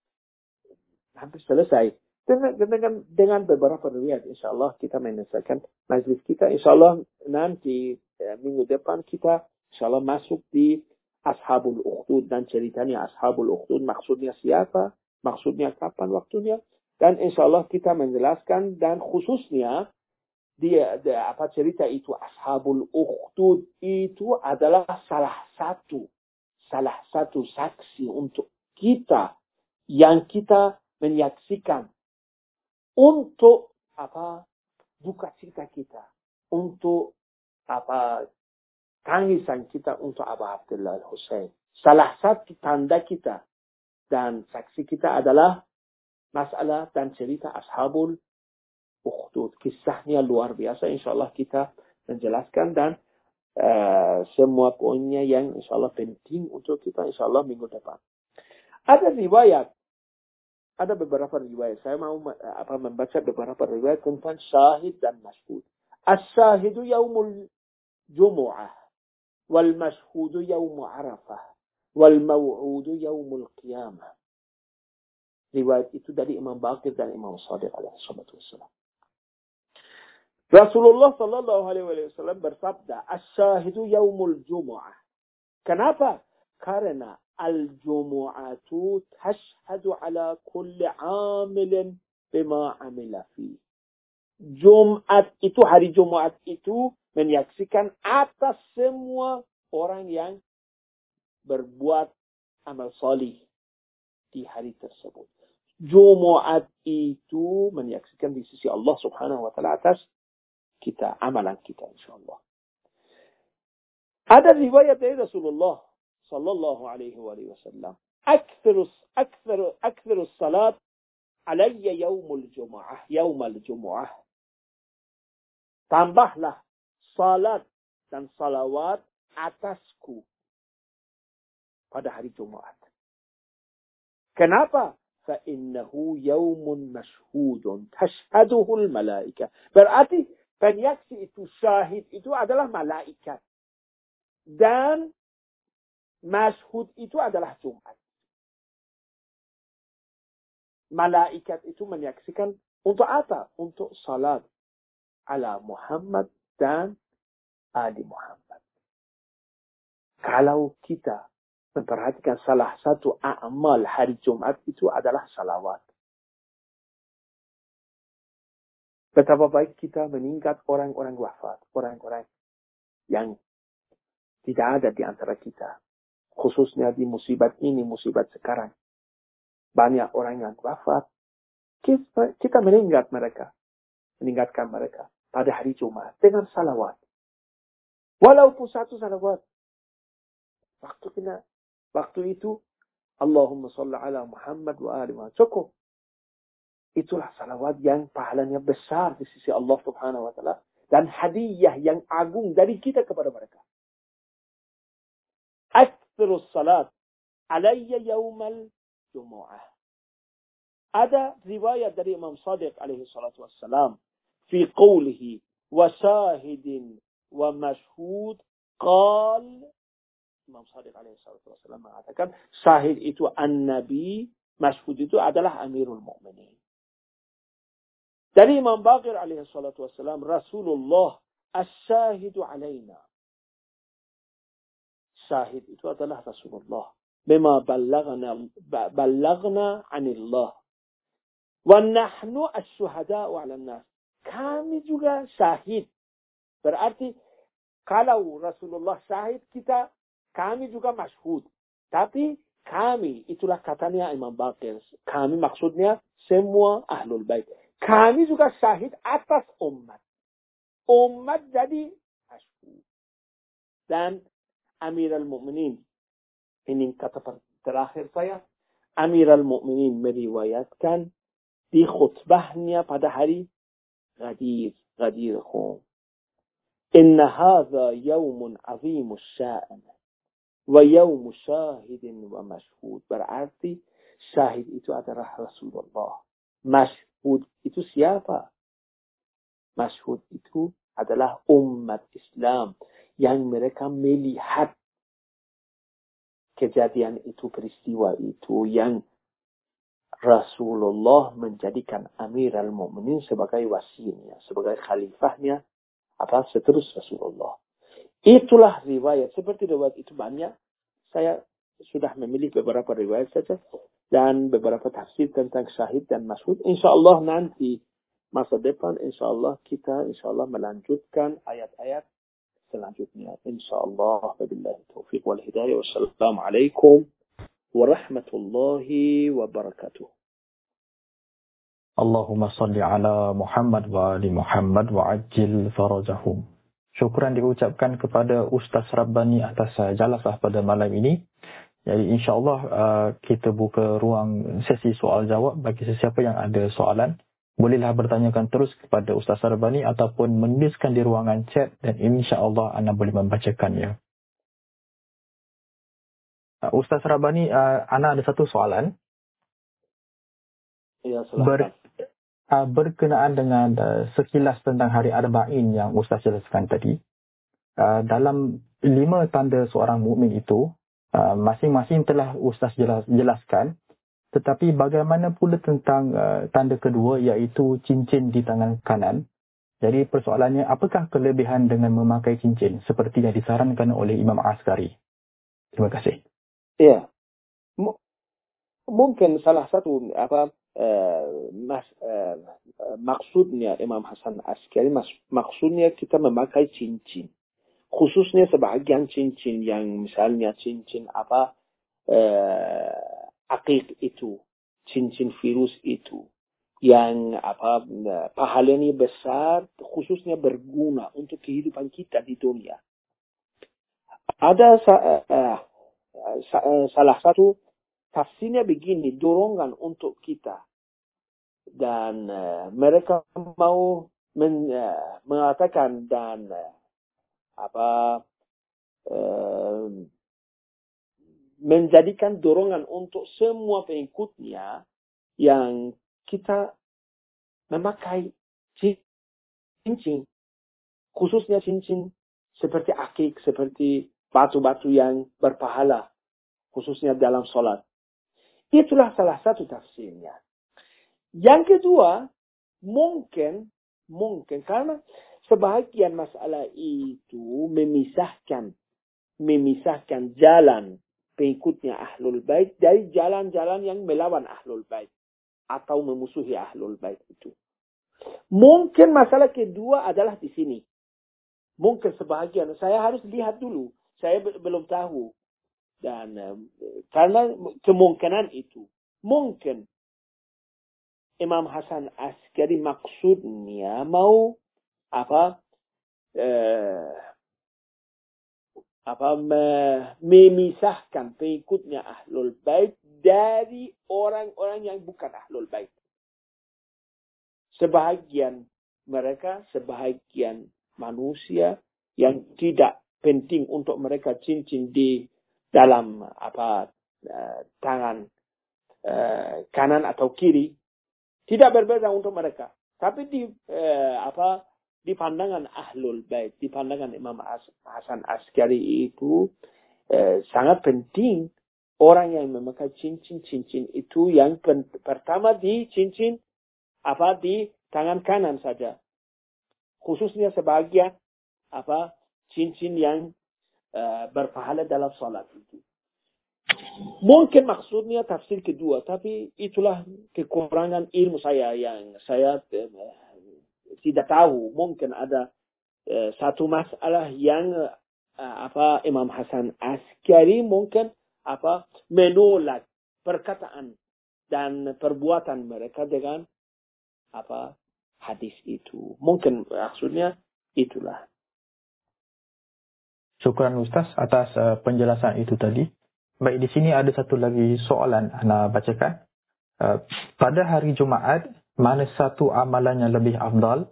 hampir selesai. Dengan, dengan, beberapa riwayat, insya Allah kita menyelesaikan majlis kita. Insya Allah nanti ya, minggu depan kita insya Allah masuk di Ashabul Ukhdud dan ceritanya Ashabul Ukhdud maksudnya siapa, maksudnya kapan waktunya, dan insya Allah kita menjelaskan dan khususnya dia, dia apa cerita itu Ashabul Ukhdud itu adalah salah satu salah satu saksi untuk kita yang kita menyaksikan untuk apa buka cita kita, untuk apa tangisan kita untuk Abu Abdullah Hussein. Salah satu tanda kita dan saksi kita adalah masalah dan cerita Ashabul Ukhdud. Kisahnya luar biasa. InsyaAllah kita menjelaskan dan uh, semua poinnya yang insyaAllah penting untuk kita insyaAllah minggu depan. Ada riwayat ada beberapa riwayat. Saya mau apa membaca beberapa riwayat tentang syahid dan masyhud. As-syahidu yaumul jumu'ah wal masyhudu yaumu arafah wal maw'udu yaumul qiyamah. Riwayat itu dari Imam Baqir dan Imam Sadiq alaihi wassalam. Rasulullah sallallahu alaihi wasallam bersabda, "Asy-syahidu yaumul jumu'ah." Kenapa? Karena الجمعة تشهد على كل عامل بما عمل فيه. Jumat itu hari Jumat itu menyaksikan atas semua orang yang berbuat amal solih di hari tersebut. Jumat itu menyaksikan di sisi Allah subhanahu wa ta'ala atas kita, amalan kita insyaAllah. Ada riwayat dari Rasulullah صلى الله عليه وآله وسلم أكثر أكثر أكثر الصلاة علي يوم الجمعة يوم الجمعة tambahlah salat dan salawat atasku pada hari Jumat. Kenapa? فإنه يوم مشهود تشهده الملائكة. Berarti penyaksi itu syahid itu adalah malaikat. Dan Mashhud itu adalah Jumat. Malaikat itu menyaksikan untuk apa? Untuk salat ala Muhammad dan Ali Muhammad. Kalau kita memperhatikan salah satu amal hari Jumat itu adalah salawat. Betapa baik kita meningkat orang-orang wafat, orang-orang yang tidak ada di antara kita khususnya di musibat ini, musibat sekarang. Banyak orang yang wafat. Kita, kita mereka. Meningkatkan mereka pada hari Jumat dengan salawat. Walaupun satu salawat. Waktu kita, waktu itu, Allahumma salli ala Muhammad wa ali Muhammad. Cukup. Itulah salawat yang pahalanya besar di sisi Allah subhanahu wa ta'ala. Dan hadiah yang agung dari kita kepada mereka. أكثر الصلاة علي يوم الجمعة. هذا رواية من الإمام صادق عليه الصلاة والسلام في قوله وشاهد ومشهود قال الإمام صادق عليه الصلاة والسلام هذا كان شاهد إتو النبي مشهود إتو أدله أمير المؤمنين. در إمام باقر علیه الصلاة والسلام رسول الله الشاهد علينا. Syahid itu adalah Rasulullah. Bima ballagna, ballagna anillah. Wa nahnu asyuhada'u 'alan nas. Kami juga syahid. Berarti kalau Rasulullah syahid kita, kami juga masyhud. Tapi kami, itulah katanya Imam Bakir. Kami maksudnya semua ahlul bait. Kami juga syahid atas umat. Umat jadi masyhud. Dan أمير المؤمنين. إن این کتفر تراخیر سایا امیر المؤمنین می روایت کن دی خطبة نیا پده هری غدیر غدیر خون هذا يوم عظيم و ويوم شاهد ومشهود. مشهود شاهد إتو ادر رسول الله. مشهود إتو سيافة. مشهود إتو ادله أمة إسلام. Yang mereka melihat kejadian itu peristiwa itu yang Rasulullah menjadikan Amir al-Mu'minin sebagai wasinya, sebagai khalifahnya, apa seterus Rasulullah. Itulah riwayat. Seperti riwayat itu banyak. Saya sudah memilih beberapa riwayat saja. Dan beberapa tafsir tentang syahid dan masyhud. Insya Allah nanti masa depan insya Allah kita insya Allah melanjutkan ayat-ayat selanjutnya. Insya Allah. Wabillahi taufiq wal hidayah. Wassalamualaikum warahmatullahi wabarakatuh. Allahumma salli ala Muhammad wa ali Muhammad wa ajil farajahum. Syukuran diucapkan kepada Ustaz Rabbani atas uh, jalasah pada malam ini. Jadi insyaAllah uh, kita buka ruang sesi soal jawab bagi sesiapa yang ada soalan. Bolehlah bertanyakan terus kepada Ustaz Rabbani ataupun menuliskan di ruangan chat dan insyaAllah anda boleh membacakannya. Uh, Ustaz Rabani, uh, Ana ada satu soalan. Ya, Ber, uh, berkenaan dengan uh, sekilas tentang hari Arba'in yang Ustaz jelaskan tadi. Uh, dalam lima tanda seorang mukmin itu, uh, masing-masing telah Ustaz jelas, jelaskan. Tetapi bagaimana pula tentang uh, tanda kedua iaitu cincin di tangan kanan. Jadi persoalannya, apakah kelebihan dengan memakai cincin seperti yang disarankan oleh Imam Askari? Terima kasih. Ya, M mungkin salah satu apa uh, mas, uh, maksudnya Imam Hasan Askari mas, maksudnya kita memakai cincin, khususnya sebagian cincin yang misalnya cincin apa akik itu, cincin virus itu, yang apa pahalanya besar, khususnya berguna untuk kehidupan kita di dunia. Ada uh, salah satu tafsirnya begini, dorongan untuk kita. Dan uh, mereka mau men, uh, mengatakan dan uh, apa uh, menjadikan dorongan untuk semua pengikutnya yang kita memakai cincin, khususnya cincin seperti akik, seperti batu-batu yang berpahala khususnya dalam sholat. Itulah salah satu tafsirnya. Yang kedua, mungkin, mungkin karena sebahagian masalah itu memisahkan, memisahkan jalan pengikutnya ahlul bait dari jalan-jalan yang melawan ahlul bait atau memusuhi ahlul bait itu. Mungkin masalah kedua adalah di sini. Mungkin sebahagian saya harus lihat dulu. Saya belum tahu dan karena kemungkinan itu mungkin Imam Hasan Askari maksudnya mau apa eh, apa memisahkan pengikutnya ahlul bait dari orang-orang yang bukan ahlul bait. Sebahagian mereka, sebahagian manusia yang tidak penting untuk mereka cincin di dalam apa uh, tangan uh, kanan atau kiri tidak berbeda untuk mereka tapi di uh, apa di pandangan ahlul bait di pandangan Imam Hasan Askari itu uh, sangat penting orang yang memakai cincin-cincin itu yang pertama di cincin apa di tangan kanan saja khususnya sebagian apa cincin yang uh, berpahala dalam sholat itu. Mungkin maksudnya tafsir kedua, tapi itulah kekurangan ilmu saya yang saya eh, tidak tahu. Mungkin ada eh, satu masalah yang eh, apa Imam Hasan Askari mungkin apa menolak perkataan dan perbuatan mereka dengan apa hadis itu. Mungkin maksudnya itulah. Syukran Ustaz atas uh, penjelasan itu tadi. Baik, di sini ada satu lagi soalan Ana bacakan. Uh, pada hari Jumaat, mana satu amalan yang lebih afdal?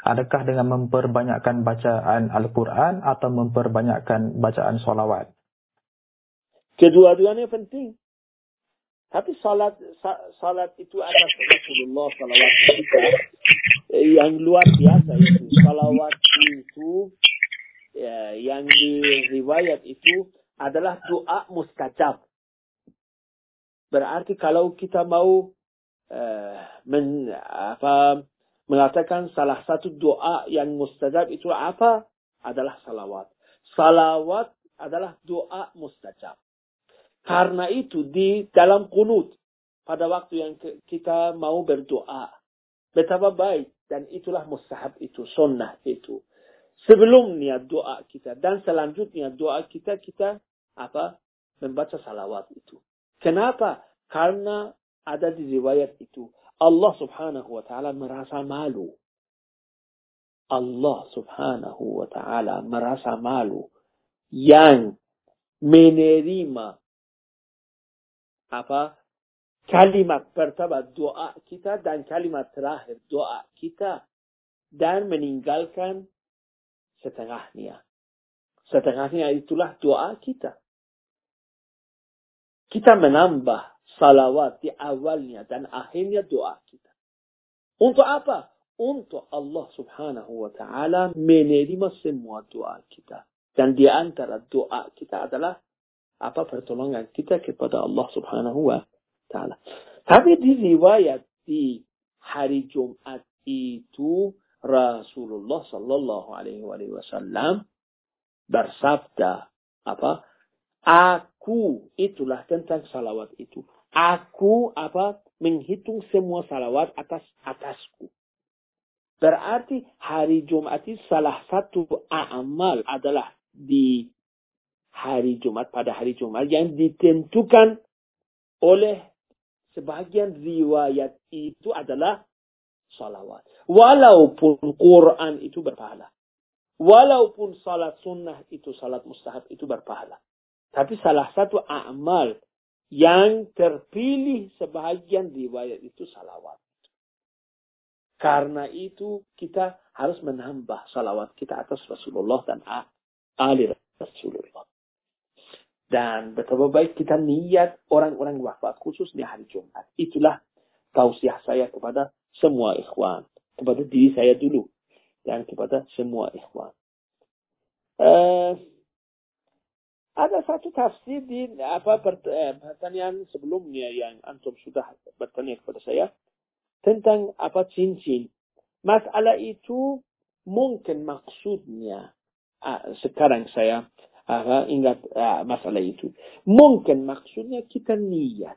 Adakah dengan memperbanyakkan bacaan Al-Quran atau memperbanyakkan bacaan solawat? Kedua-duanya penting. Tapi salat salat itu atas Rasulullah salawat kita yang luar biasa itu. Salawat itu ya, yang diriwayat itu adalah doa mustajab. Berarti kalau kita mau apa, mengatakan salah satu doa yang mustajab itu apa? Adalah salawat. Salawat adalah doa mustajab. Karena itu di dalam kunut pada waktu yang kita mau berdoa. Betapa baik dan itulah mustahab itu, sunnah itu. Sebelum niat doa kita dan selanjutnya doa kita kita apa membaca salawat itu. Kenapa? Karena ada di riwayat itu Allah Subhanahu wa taala merasa malu. Allah Subhanahu wa taala merasa malu yang menerima apa kalimat pertama doa kita dan kalimat terakhir doa kita dan meninggalkan setengahnya. Setengahnya itulah doa kita. Kita menambah salawat di awalnya dan akhirnya doa kita. Untuk apa? Untuk Allah subhanahu wa ta'ala menerima semua doa kita. Dan di antara doa kita adalah apa pertolongan kita kepada Allah subhanahu wa ta'ala. Tapi di riwayat di hari Jumat itu Rasulullah sallallahu alaihi wasallam bersabda apa? Aku itulah tentang salawat itu. Aku apa? Menghitung semua salawat atas atasku. Berarti hari Jumat itu salah satu amal adalah di hari Jumat pada hari Jumat yang ditentukan oleh sebagian riwayat itu adalah salawat. Walaupun Quran itu berpahala. Walaupun salat sunnah itu salat mustahab itu berpahala. Tapi salah satu amal yang terpilih sebagian riwayat itu salawat. Karena itu kita harus menambah salawat kita atas Rasulullah dan ahli Rasulullah. Dan betapa baik kita niat orang-orang wafat khusus di hari Jumat. Itulah tausiah saya kepada semua ikhwan. Kepada diri saya dulu. Dan kepada semua ikhwan. Uh, ada satu tafsir di apa eh, pertanyaan sebelumnya yang antum sudah bertanya kepada saya tentang apa cincin. Masalah itu mungkin maksudnya uh, sekarang saya ingat uh, masalah itu. Mungkin maksudnya kita niat.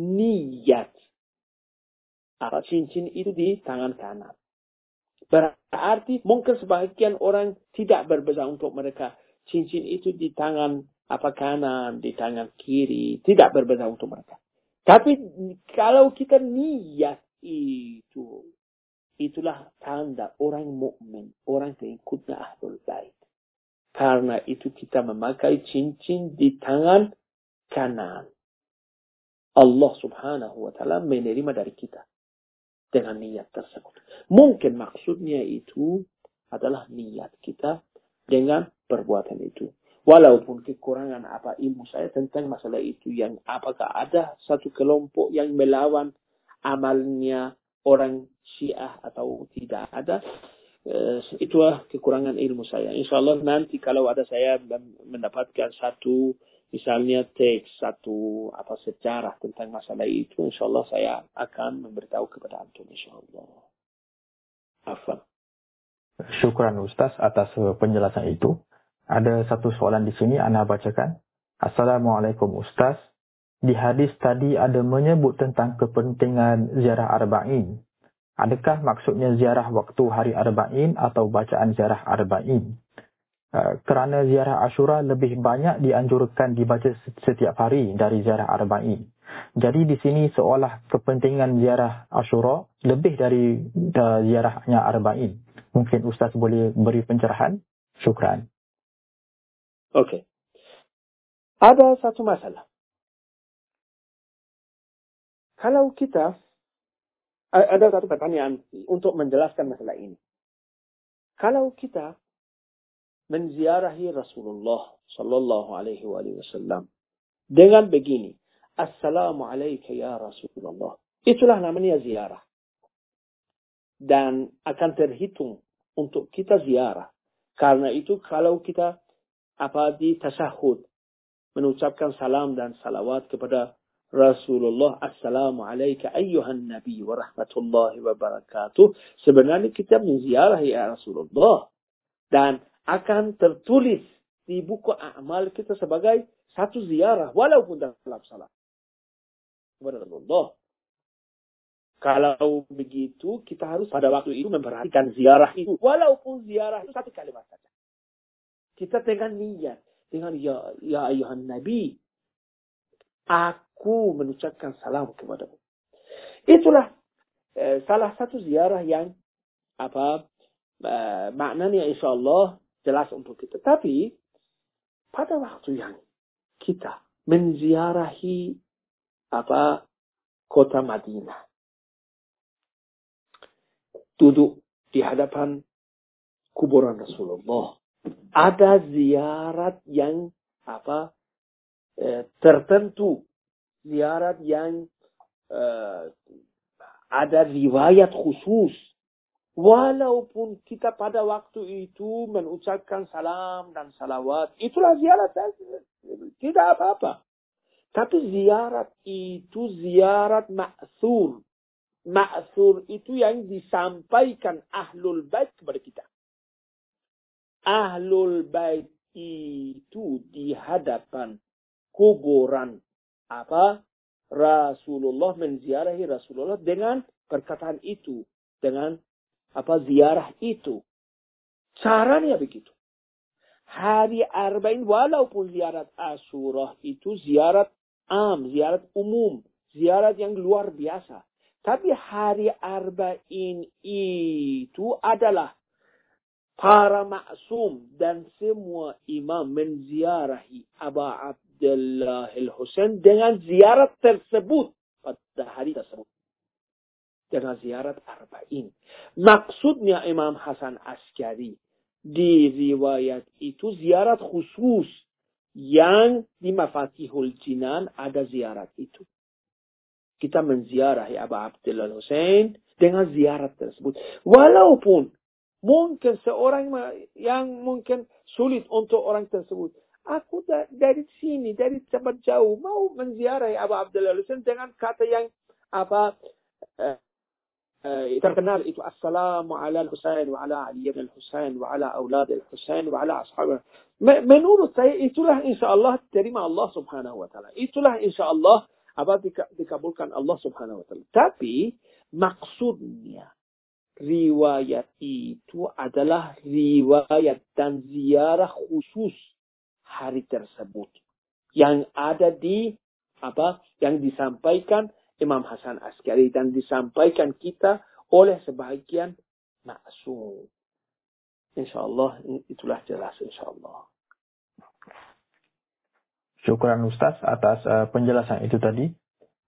Niat apa cincin itu di tangan kanan. Berarti mungkin sebagian orang tidak berbeza untuk mereka. Cincin itu di tangan apa kanan, di tangan kiri. Tidak berbeza untuk mereka. Tapi kalau kita niat itu, itulah tanda orang mukmin, orang pengikutnya ahlul bait. Karena itu kita memakai cincin di tangan kanan. Allah subhanahu wa ta'ala menerima dari kita dengan niat tersebut. Mungkin maksudnya itu adalah niat kita dengan perbuatan itu. Walaupun kekurangan apa ilmu saya tentang masalah itu yang apakah ada satu kelompok yang melawan amalnya orang Syiah atau tidak ada. Uh, itulah kekurangan ilmu saya. Insya Allah nanti kalau ada saya mendapatkan satu misalnya teks satu apa sejarah tentang masalah itu, insya Allah saya akan memberitahu kepada antum, insya Allah. Afan. Syukran Ustaz atas penjelasan itu. Ada satu soalan di sini, Anda bacakan. Assalamualaikum Ustaz. Di hadis tadi ada menyebut tentang kepentingan ziarah arba'in. Adakah maksudnya ziarah waktu hari arba'in atau bacaan ziarah arba'in? Uh, kerana ziarah Ashura lebih banyak dianjurkan dibaca setiap hari dari ziarah arba'in. Jadi di sini seolah kepentingan ziarah Ashura lebih dari uh, ziarahnya arba'in. Mungkin Ustaz boleh beri pencerahan? Syukran. Okey. Ada satu masalah. Kalau kita ada satu pertanyaan untuk menjelaskan masalah ini. Kalau kita menziarahi Rasulullah sallallahu alaihi wasallam dengan begini, Assalamualaikum ya Rasulullah. Itulah namanya ziarah. Dan akan terhitung untuk kita ziarah. Karena itu kalau kita apa di tasahud mengucapkan salam dan salawat kepada Rasulullah Assalamualaikum ayyuhan Nabi wa rahmatullahi wa barakatuh. Sebenarnya kita menziarahi ya Rasulullah. Dan akan tertulis di buku amal kita sebagai satu ziarah. Walaupun dalam salat. Kepada Rasulullah. Kalau begitu, kita harus pada waktu itu memperhatikan ziarah itu. Walaupun ziarah itu satu kalimat saja. Kita dengan niat dengan ya ya ayuhan nabi aku mengucapkan salam kepadamu. Itulah eh, salah satu ziarah yang apa eh, maknanya insyaallah jelas untuk kita. Tapi pada waktu yang kita menziarahi apa kota Madinah duduk di hadapan kuburan Rasulullah ada ziarat yang apa eh, tertentu, ziarat yang eh, ada riwayat khusus. Walaupun kita pada waktu itu mengucapkan salam dan salawat, itulah ziarat tidak apa-apa. Tapi ziarat itu ziarat ma'thur. Ma'thur itu yang disampaikan ahlul bait kepada kita ahlul bait itu di hadapan kuburan apa? Rasulullah menziarahi Rasulullah dengan perkataan itu dengan apa ziarah itu. Caranya begitu. Hari arba'in walaupun ziarat asyurah itu ziarat am ziarat umum ziarat yang luar biasa. Tapi hari arba'in itu adalah para maksum dan semua imam menziarahi Aba Abdullah al-Husain dengan ziarat tersebut pada hari tersebut. Dengan ziarat arba'in. Maksudnya Imam Hasan Askari di riwayat itu ziarat khusus yang di Mafatihul Jinan ada ziarat itu. Kita menziarahi Abu Abdullah Hussein dengan ziarat tersebut. Walaupun Mungkin seorang yang mungkin sulit untuk orang tersebut. Aku dari sini, dari tempat jauh, mau menziarahi Abu Abdullah Husain dengan kata yang apa uh, uh, terkenal itu Assalamu ala al-Husain wa ala Ali ibn al-Husain wa ala aulad al-Husain wa ala ashab. Menurut saya itulah insyaAllah terima Allah subhanahu wa ta'ala. Itulah insyaAllah apa dikabulkan Allah subhanahu wa ta'ala. Tapi maksudnya riwayat itu adalah riwayat dan ziarah khusus hari tersebut yang ada di apa yang disampaikan Imam Hasan Askari dan disampaikan kita oleh sebagian maksum. Insyaallah itulah jelas insyaallah. Syukran Ustaz atas uh, penjelasan itu tadi.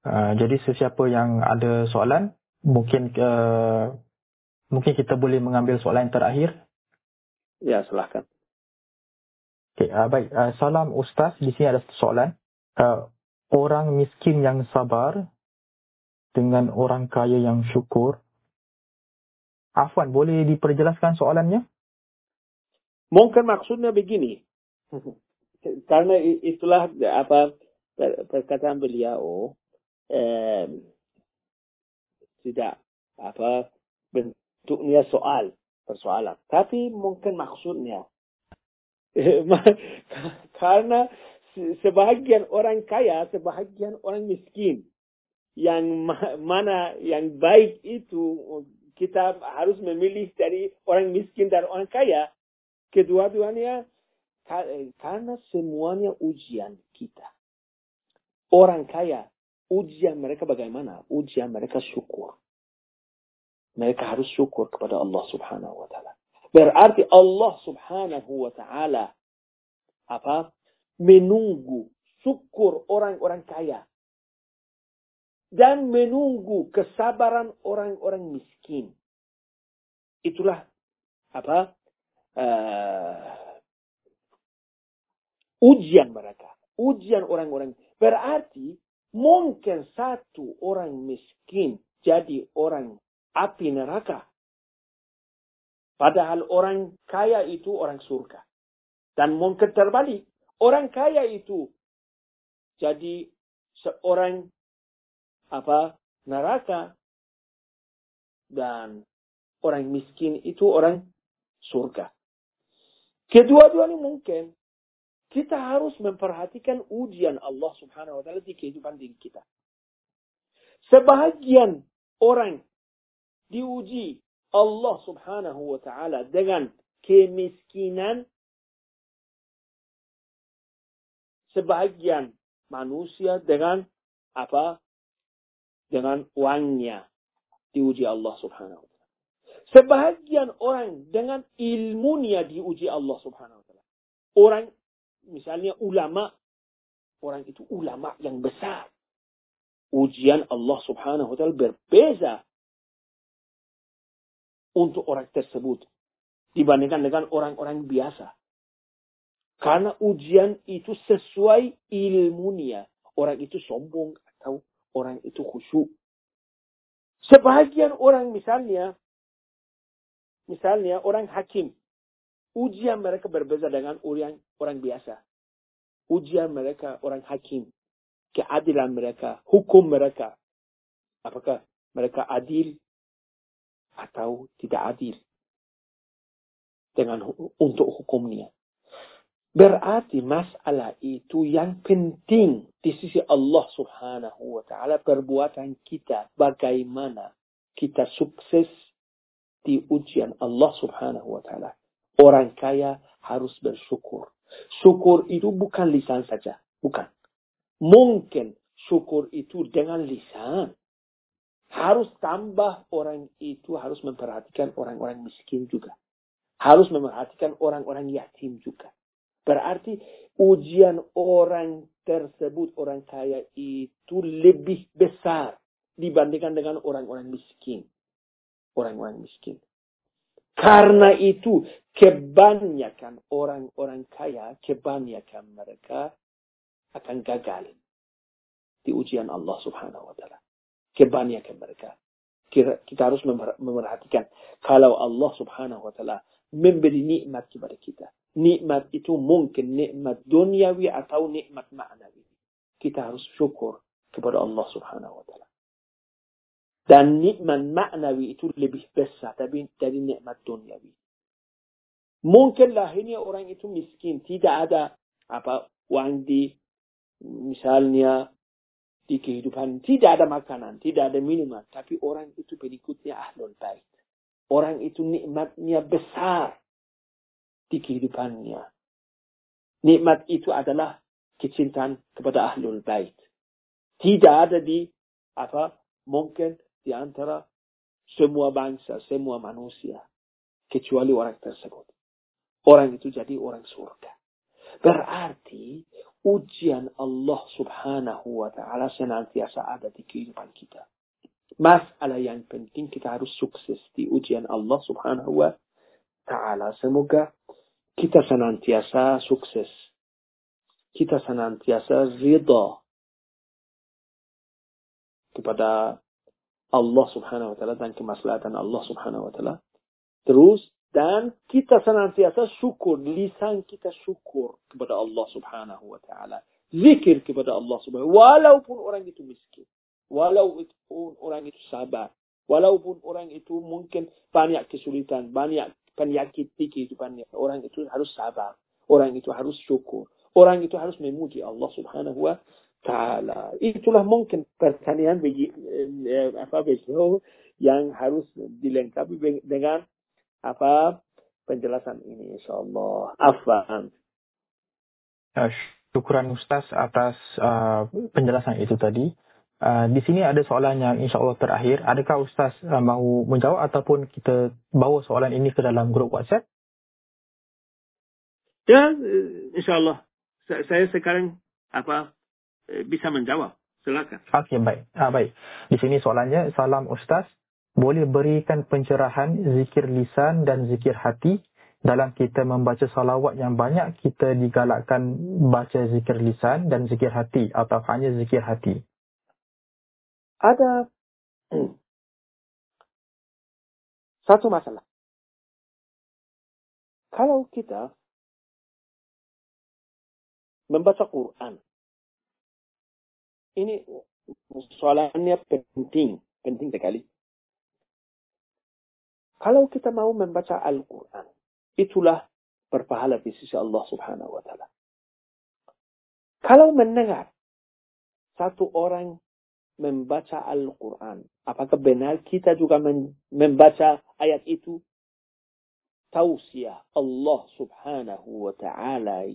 Uh, jadi sesiapa yang ada soalan mungkin uh, Mungkin kita boleh mengambil soalan terakhir. Ya, silahkan. Okay, uh, baik. Uh, salam Ustaz. Di sini ada soalan. Uh, orang miskin yang sabar dengan orang kaya yang syukur. Afwan, boleh diperjelaskan soalannya? Mungkin maksudnya begini. Karena itulah apa perkataan beliau eh, tidak apa bentuknya soal, persoalan. Tapi mungkin maksudnya karena sebahagian orang kaya, sebahagian orang miskin. Yang mana yang baik itu kita harus memilih dari orang miskin dan orang kaya. Kedua-duanya karena semuanya ujian kita. Orang kaya, ujian mereka bagaimana? Ujian mereka syukur. Mereka harus syukur kepada Allah subhanahu wa ta'ala. Berarti Allah subhanahu wa ta'ala apa menunggu syukur orang-orang kaya dan menunggu kesabaran orang-orang miskin. Itulah apa uh, ujian mereka, ujian orang-orang. Berarti mungkin satu orang miskin jadi orang api neraka. Padahal orang kaya itu orang surga. Dan mungkin terbalik. Orang kaya itu jadi seorang apa neraka dan orang miskin itu orang surga. Kedua-duanya mungkin kita harus memperhatikan ujian Allah Subhanahu wa taala di kehidupan diri kita. Sebahagian orang diuji Allah Subhanahu wa taala dengan kemiskinan sebahagian manusia dengan apa? Dengan uangnya diuji Allah Subhanahu wa taala. Sebahagian orang dengan ilmunya diuji Allah Subhanahu wa taala. Orang misalnya ulama orang itu ulama yang besar. Ujian Allah Subhanahu wa taala berbeza untuk orang tersebut dibandingkan dengan orang-orang biasa. Karena ujian itu sesuai ilmunya. Orang itu sombong atau orang itu khusyuk. Sebahagian orang misalnya, misalnya orang hakim. Ujian mereka berbeza dengan orang, orang biasa. Ujian mereka orang hakim. Keadilan mereka, hukum mereka. Apakah mereka adil atau tidak adil dengan untuk hukumnya. Berarti masalah itu yang penting di sisi Allah subhanahu wa ta'ala perbuatan kita. Bagaimana kita sukses di ujian Allah subhanahu wa ta'ala. Orang kaya harus bersyukur. Syukur itu bukan lisan saja. Bukan. Mungkin syukur itu dengan lisan. Harus tambah orang itu harus memperhatikan orang-orang miskin juga. Harus memperhatikan orang-orang yatim juga Berarti ujian orang tersebut, orang kaya itu lebih besar dibandingkan dengan orang-orang miskin. Orang-orang miskin. Karena itu kebanyakan orang-orang kaya, kebanyakan mereka akan gagal di ujian Allah subhanahu wa ta'ala. Kebanyakan mereka. Kita, harus memerhatikan kalau Allah subhanahu wa ta'ala memberi nikmat kepada kita nikmat itu mungkin nikmat duniawi atau nikmat ma'nawi. Kita harus syukur kepada Allah subhanahu wa ta'ala. Dan nikmat ma'nawi itu lebih besar dari, dari nikmat duniawi. Mungkin lahirnya orang itu miskin, tidak ada apa uang di misalnya di kehidupan tidak ada makanan, tidak ada minuman, tapi orang itu pengikutnya ahlul bait. Orang itu nikmatnya besar di kehidupannya. Nikmat itu adalah kecintaan kepada ahlul bait. Tidak ada di apa mungkin di antara semua bangsa, semua manusia kecuali orang tersebut. Orang itu jadi orang surga. Berarti ujian Allah subhanahu wa ta'ala senantiasa ada di kehidupan kita. Masalah yang penting kita harus sukses di ujian Allah subhanahu wa ta'ala. Semoga kita senantiasa sukses. Kita senantiasa ridha kepada Allah subhanahu wa ta'ala dan kemaslahatan Allah subhanahu wa ta'ala. Terus, dan kita senantiasa syukur, lisan kita syukur kepada Allah subhanahu wa ta'ala. Zikir kepada Allah subhanahu. Walaupun orang itu miskin. Walaupun orang itu sabar. Walaupun orang itu mungkin banyak kesulitan, banyak penyakit di kehidupannya. Orang itu harus sabar. Orang itu harus syukur. Orang itu harus memuji Allah subhanahu wa ta'ala. Itulah mungkin pertanyaan bagi eh, apa beliau yang harus dilengkapi dengan apa penjelasan ini insyaallah. Afwan. Uh, syukuran Ustaz atas uh, penjelasan itu tadi. Uh, di sini ada soalan yang insya Allah terakhir. Adakah Ustaz uh, mahu menjawab ataupun kita bawa soalan ini ke dalam grup WhatsApp? Ya, insya Allah. Saya sekarang apa bisa menjawab. Silakan. Okey, baik. Ah, baik. Di sini soalannya, salam Ustaz. Boleh berikan pencerahan zikir lisan dan zikir hati dalam kita membaca salawat yang banyak kita digalakkan baca zikir lisan dan zikir hati atau hanya zikir hati? Ada satu masalah. Kalau kita membaca Quran, ini soalannya penting, penting sekali. Kalau kita mau membaca Al-Quran, itulah berpahala di sisi Allah Subhanahu wa taala. Kalau mendengar satu orang membaca Al-Quran, apakah benar kita juga membaca ayat itu? Tausiah Allah Subhanahu wa taala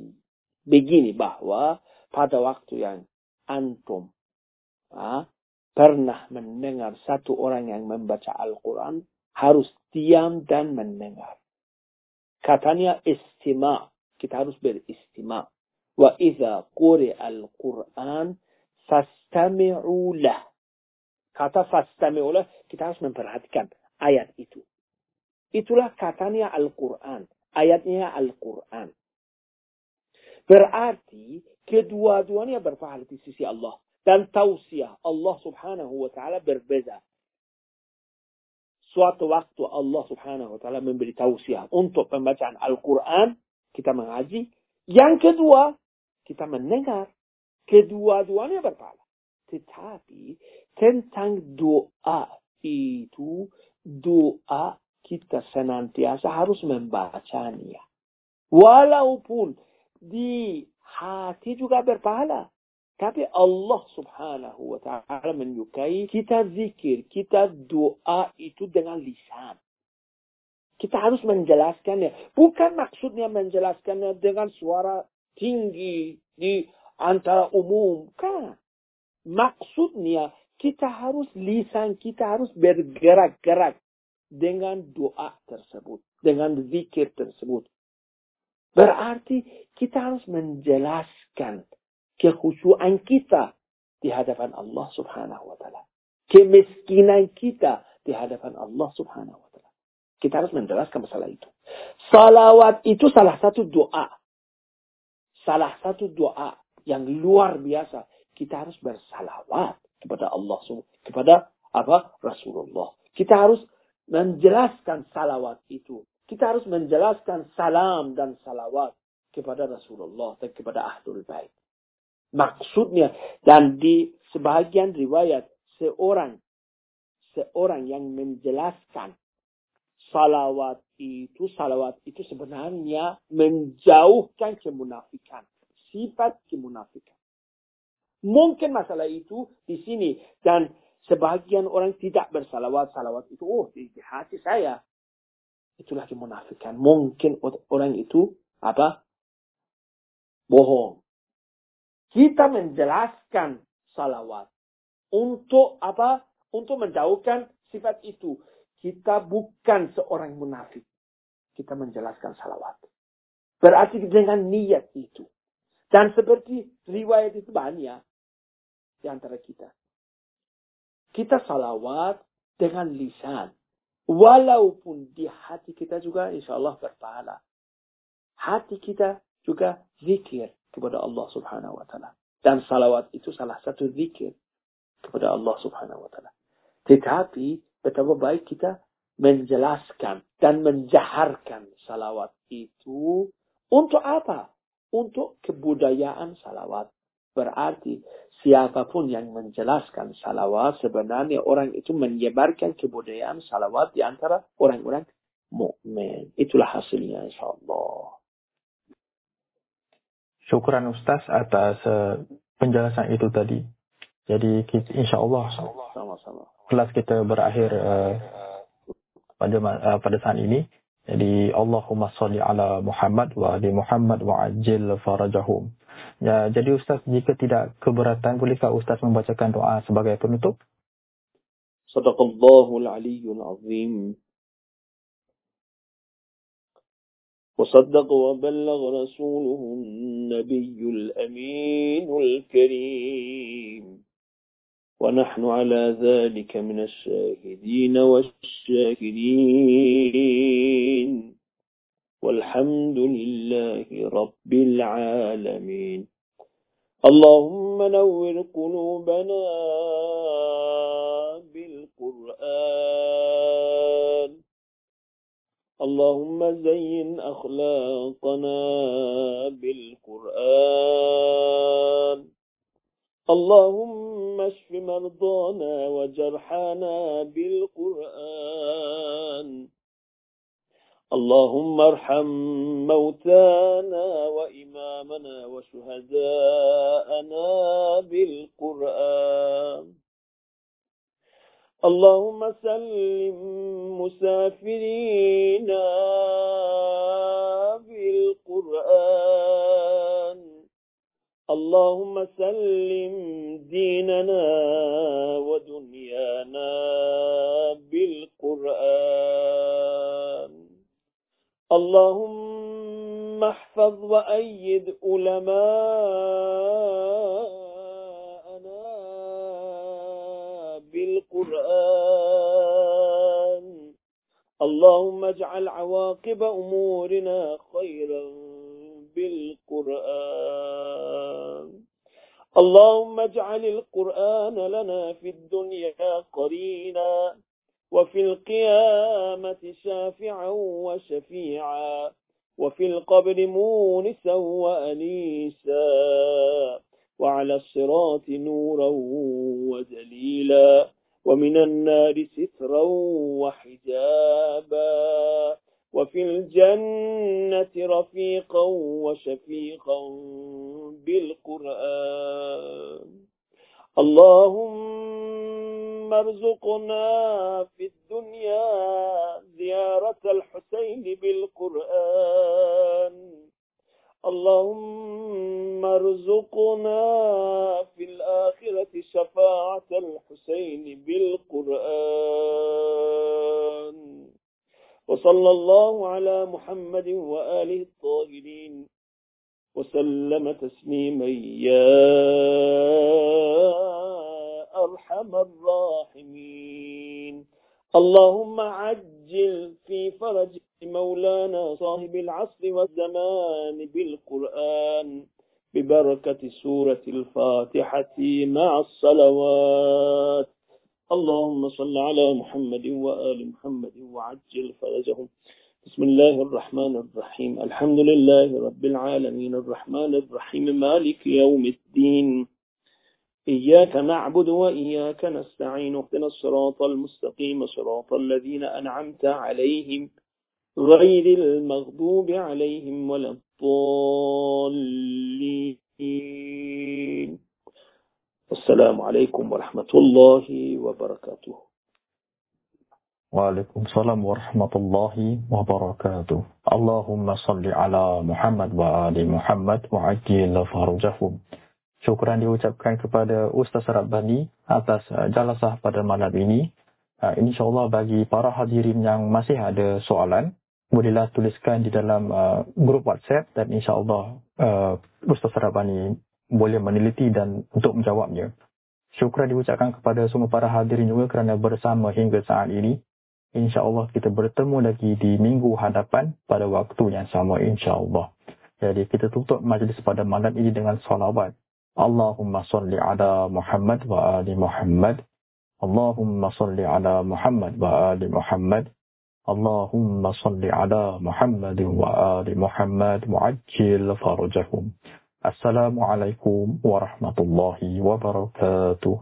begini bahwa pada waktu yang antum ha, pernah mendengar satu orang yang membaca Al-Quran harus diam dan mendengar. Katanya istima. Kita harus beristima. Wa idha quri al-Quran fastami'u lah. Kata fastami'u lah, kita harus memperhatikan ayat itu. Itulah katanya Al-Quran. Ayatnya Al-Quran. Berarti kedua-duanya berpahala di sisi Allah. Dan tausiah Allah subhanahu wa ta'ala berbeza suatu waktu Allah subhanahu wa ta'ala memberi tausiah untuk pembacaan Al-Quran, kita mengaji. Yang kedua, kita mendengar. Kedua-duanya berpahala. Tetapi tentang doa itu, doa kita senantiasa harus membacanya. Walaupun di hati juga berpahala. Tapi Allah subhanahu wa ta'ala menyukai kita zikir, kita doa itu dengan lisan. Kita harus menjelaskannya. Bukan maksudnya menjelaskannya dengan suara tinggi di antara umum. Kan? Maksudnya kita harus lisan, kita harus bergerak-gerak dengan doa tersebut. Dengan zikir tersebut. Berarti kita harus menjelaskan kekhusyuan kita di hadapan Allah Subhanahu wa taala. Kemiskinan kita di hadapan Allah Subhanahu wa taala. Kita harus menjelaskan masalah itu. Salawat itu salah satu doa. Salah satu doa yang luar biasa. Kita harus bersalawat kepada Allah kepada apa? Rasulullah. Kita harus menjelaskan salawat itu. Kita harus menjelaskan salam dan salawat kepada Rasulullah dan kepada Ahlul Bait maksudnya dan di sebagian riwayat seorang seorang yang menjelaskan salawat itu salawat itu sebenarnya menjauhkan kemunafikan sifat kemunafikan. Mungkin masalah itu di sini dan sebagian orang tidak bersalawat salawat itu oh di hati saya. Itulah kemunafikan. Mungkin orang itu apa? Bohong kita menjelaskan salawat. Untuk apa? Untuk menjauhkan sifat itu. Kita bukan seorang munafik. Kita menjelaskan salawat. Berarti dengan niat itu. Dan seperti riwayat itu banyak di antara kita. Kita salawat dengan lisan. Walaupun di hati kita juga insya Allah berpahala. Hati kita juga zikir kepada Allah Subhanahu wa taala. Dan salawat itu salah satu zikir kepada Allah Subhanahu wa taala. Tetapi betapa baik kita menjelaskan dan menjaharkan salawat itu untuk apa? Untuk kebudayaan salawat. Berarti siapa pun yang menjelaskan salawat sebenarnya orang itu menyebarkan kebudayaan salawat di antara orang-orang mukmin. Itulah hasilnya insyaallah. Syukran Ustaz atas uh, penjelasan itu tadi. Jadi kita, insya Allah sama-sama. Kelas kita berakhir uh, pada uh, pada saat ini. Jadi Allahumma salli ala Muhammad wa ali Muhammad wa ajil farajahum. Ya, jadi Ustaz jika tidak keberatan bolehkah Ustaz membacakan doa sebagai penutup? Sadaqallahul aliyyul azim. وصدق وبلغ رسوله النبي الأمين الكريم. ونحن على ذلك من الشاهدين والشاكرين. والحمد لله رب العالمين. اللهم نور قلوبنا بالقرآن. اللهم زين أخلاقنا بالقرآن. اللهم اشف مرضانا وجرحانا بالقرآن. اللهم ارحم موتانا وإمامنا وشهداءنا بالقرآن. اللهم سلم مسافرينا بالقرآن. اللهم سلم ديننا ودنيانا بالقرآن. اللهم احفظ وأيد علماءنا بالقرآن اللهم اجعل عواقب أمورنا خيرا بالقرآن. اللهم اجعل القرآن لنا في الدنيا قرينا وفي القيامة شافعا وشفيعا وفي القبر مونسا وأنيسا وعلى الصراط نورا ودليلا ومن النار سترا وحجابا وفي الجنة رفيقا وشفيقا بالقرآن. اللهم ارزقنا في الدنيا زيارة الحسين بالقرآن. اللهم ارزقنا في الآخرة شفاعة الحسين بالقرآن. وصلى الله على محمد وآله الطاهرين. وسلم تسليما يا أرحم الراحمين. اللهم عجل في فرج مولانا صاحب العصر والزمان بالقرآن ببركة سورة الفاتحة مع الصلوات. اللهم صل على محمد وآل محمد وعجل فرجهم. بسم الله الرحمن الرحيم. الحمد لله رب العالمين. الرحمن الرحيم. مالك يوم الدين. إياك نعبد وإياك نستعين اهدنا الصراط المستقيم صراط الذين أنعمت عليهم غير المغضوب عليهم ولا الضالين. السلام عليكم ورحمة الله وبركاته. وعليكم السلام ورحمة الله وبركاته. اللهم صل على محمد وآل محمد وعجل فرجهم. Syukuran diucapkan kepada Ustaz Rabbani atas uh, jalasah pada malam ini. Uh, InsyaAllah bagi para hadirin yang masih ada soalan, bolehlah tuliskan di dalam uh, grup WhatsApp dan insyaAllah uh, Ustaz Rabbani boleh meneliti dan untuk menjawabnya. Syukuran diucapkan kepada semua para hadirin juga kerana bersama hingga saat ini. InsyaAllah kita bertemu lagi di minggu hadapan pada waktu yang sama insyaAllah. Jadi kita tutup majlis pada malam ini dengan salawat. اللهم صل على محمد وآل محمد اللهم صل على محمد وآل محمد اللهم صل على محمد وآل محمد وعجل فرجهم السلام عليكم ورحمة الله وبركاته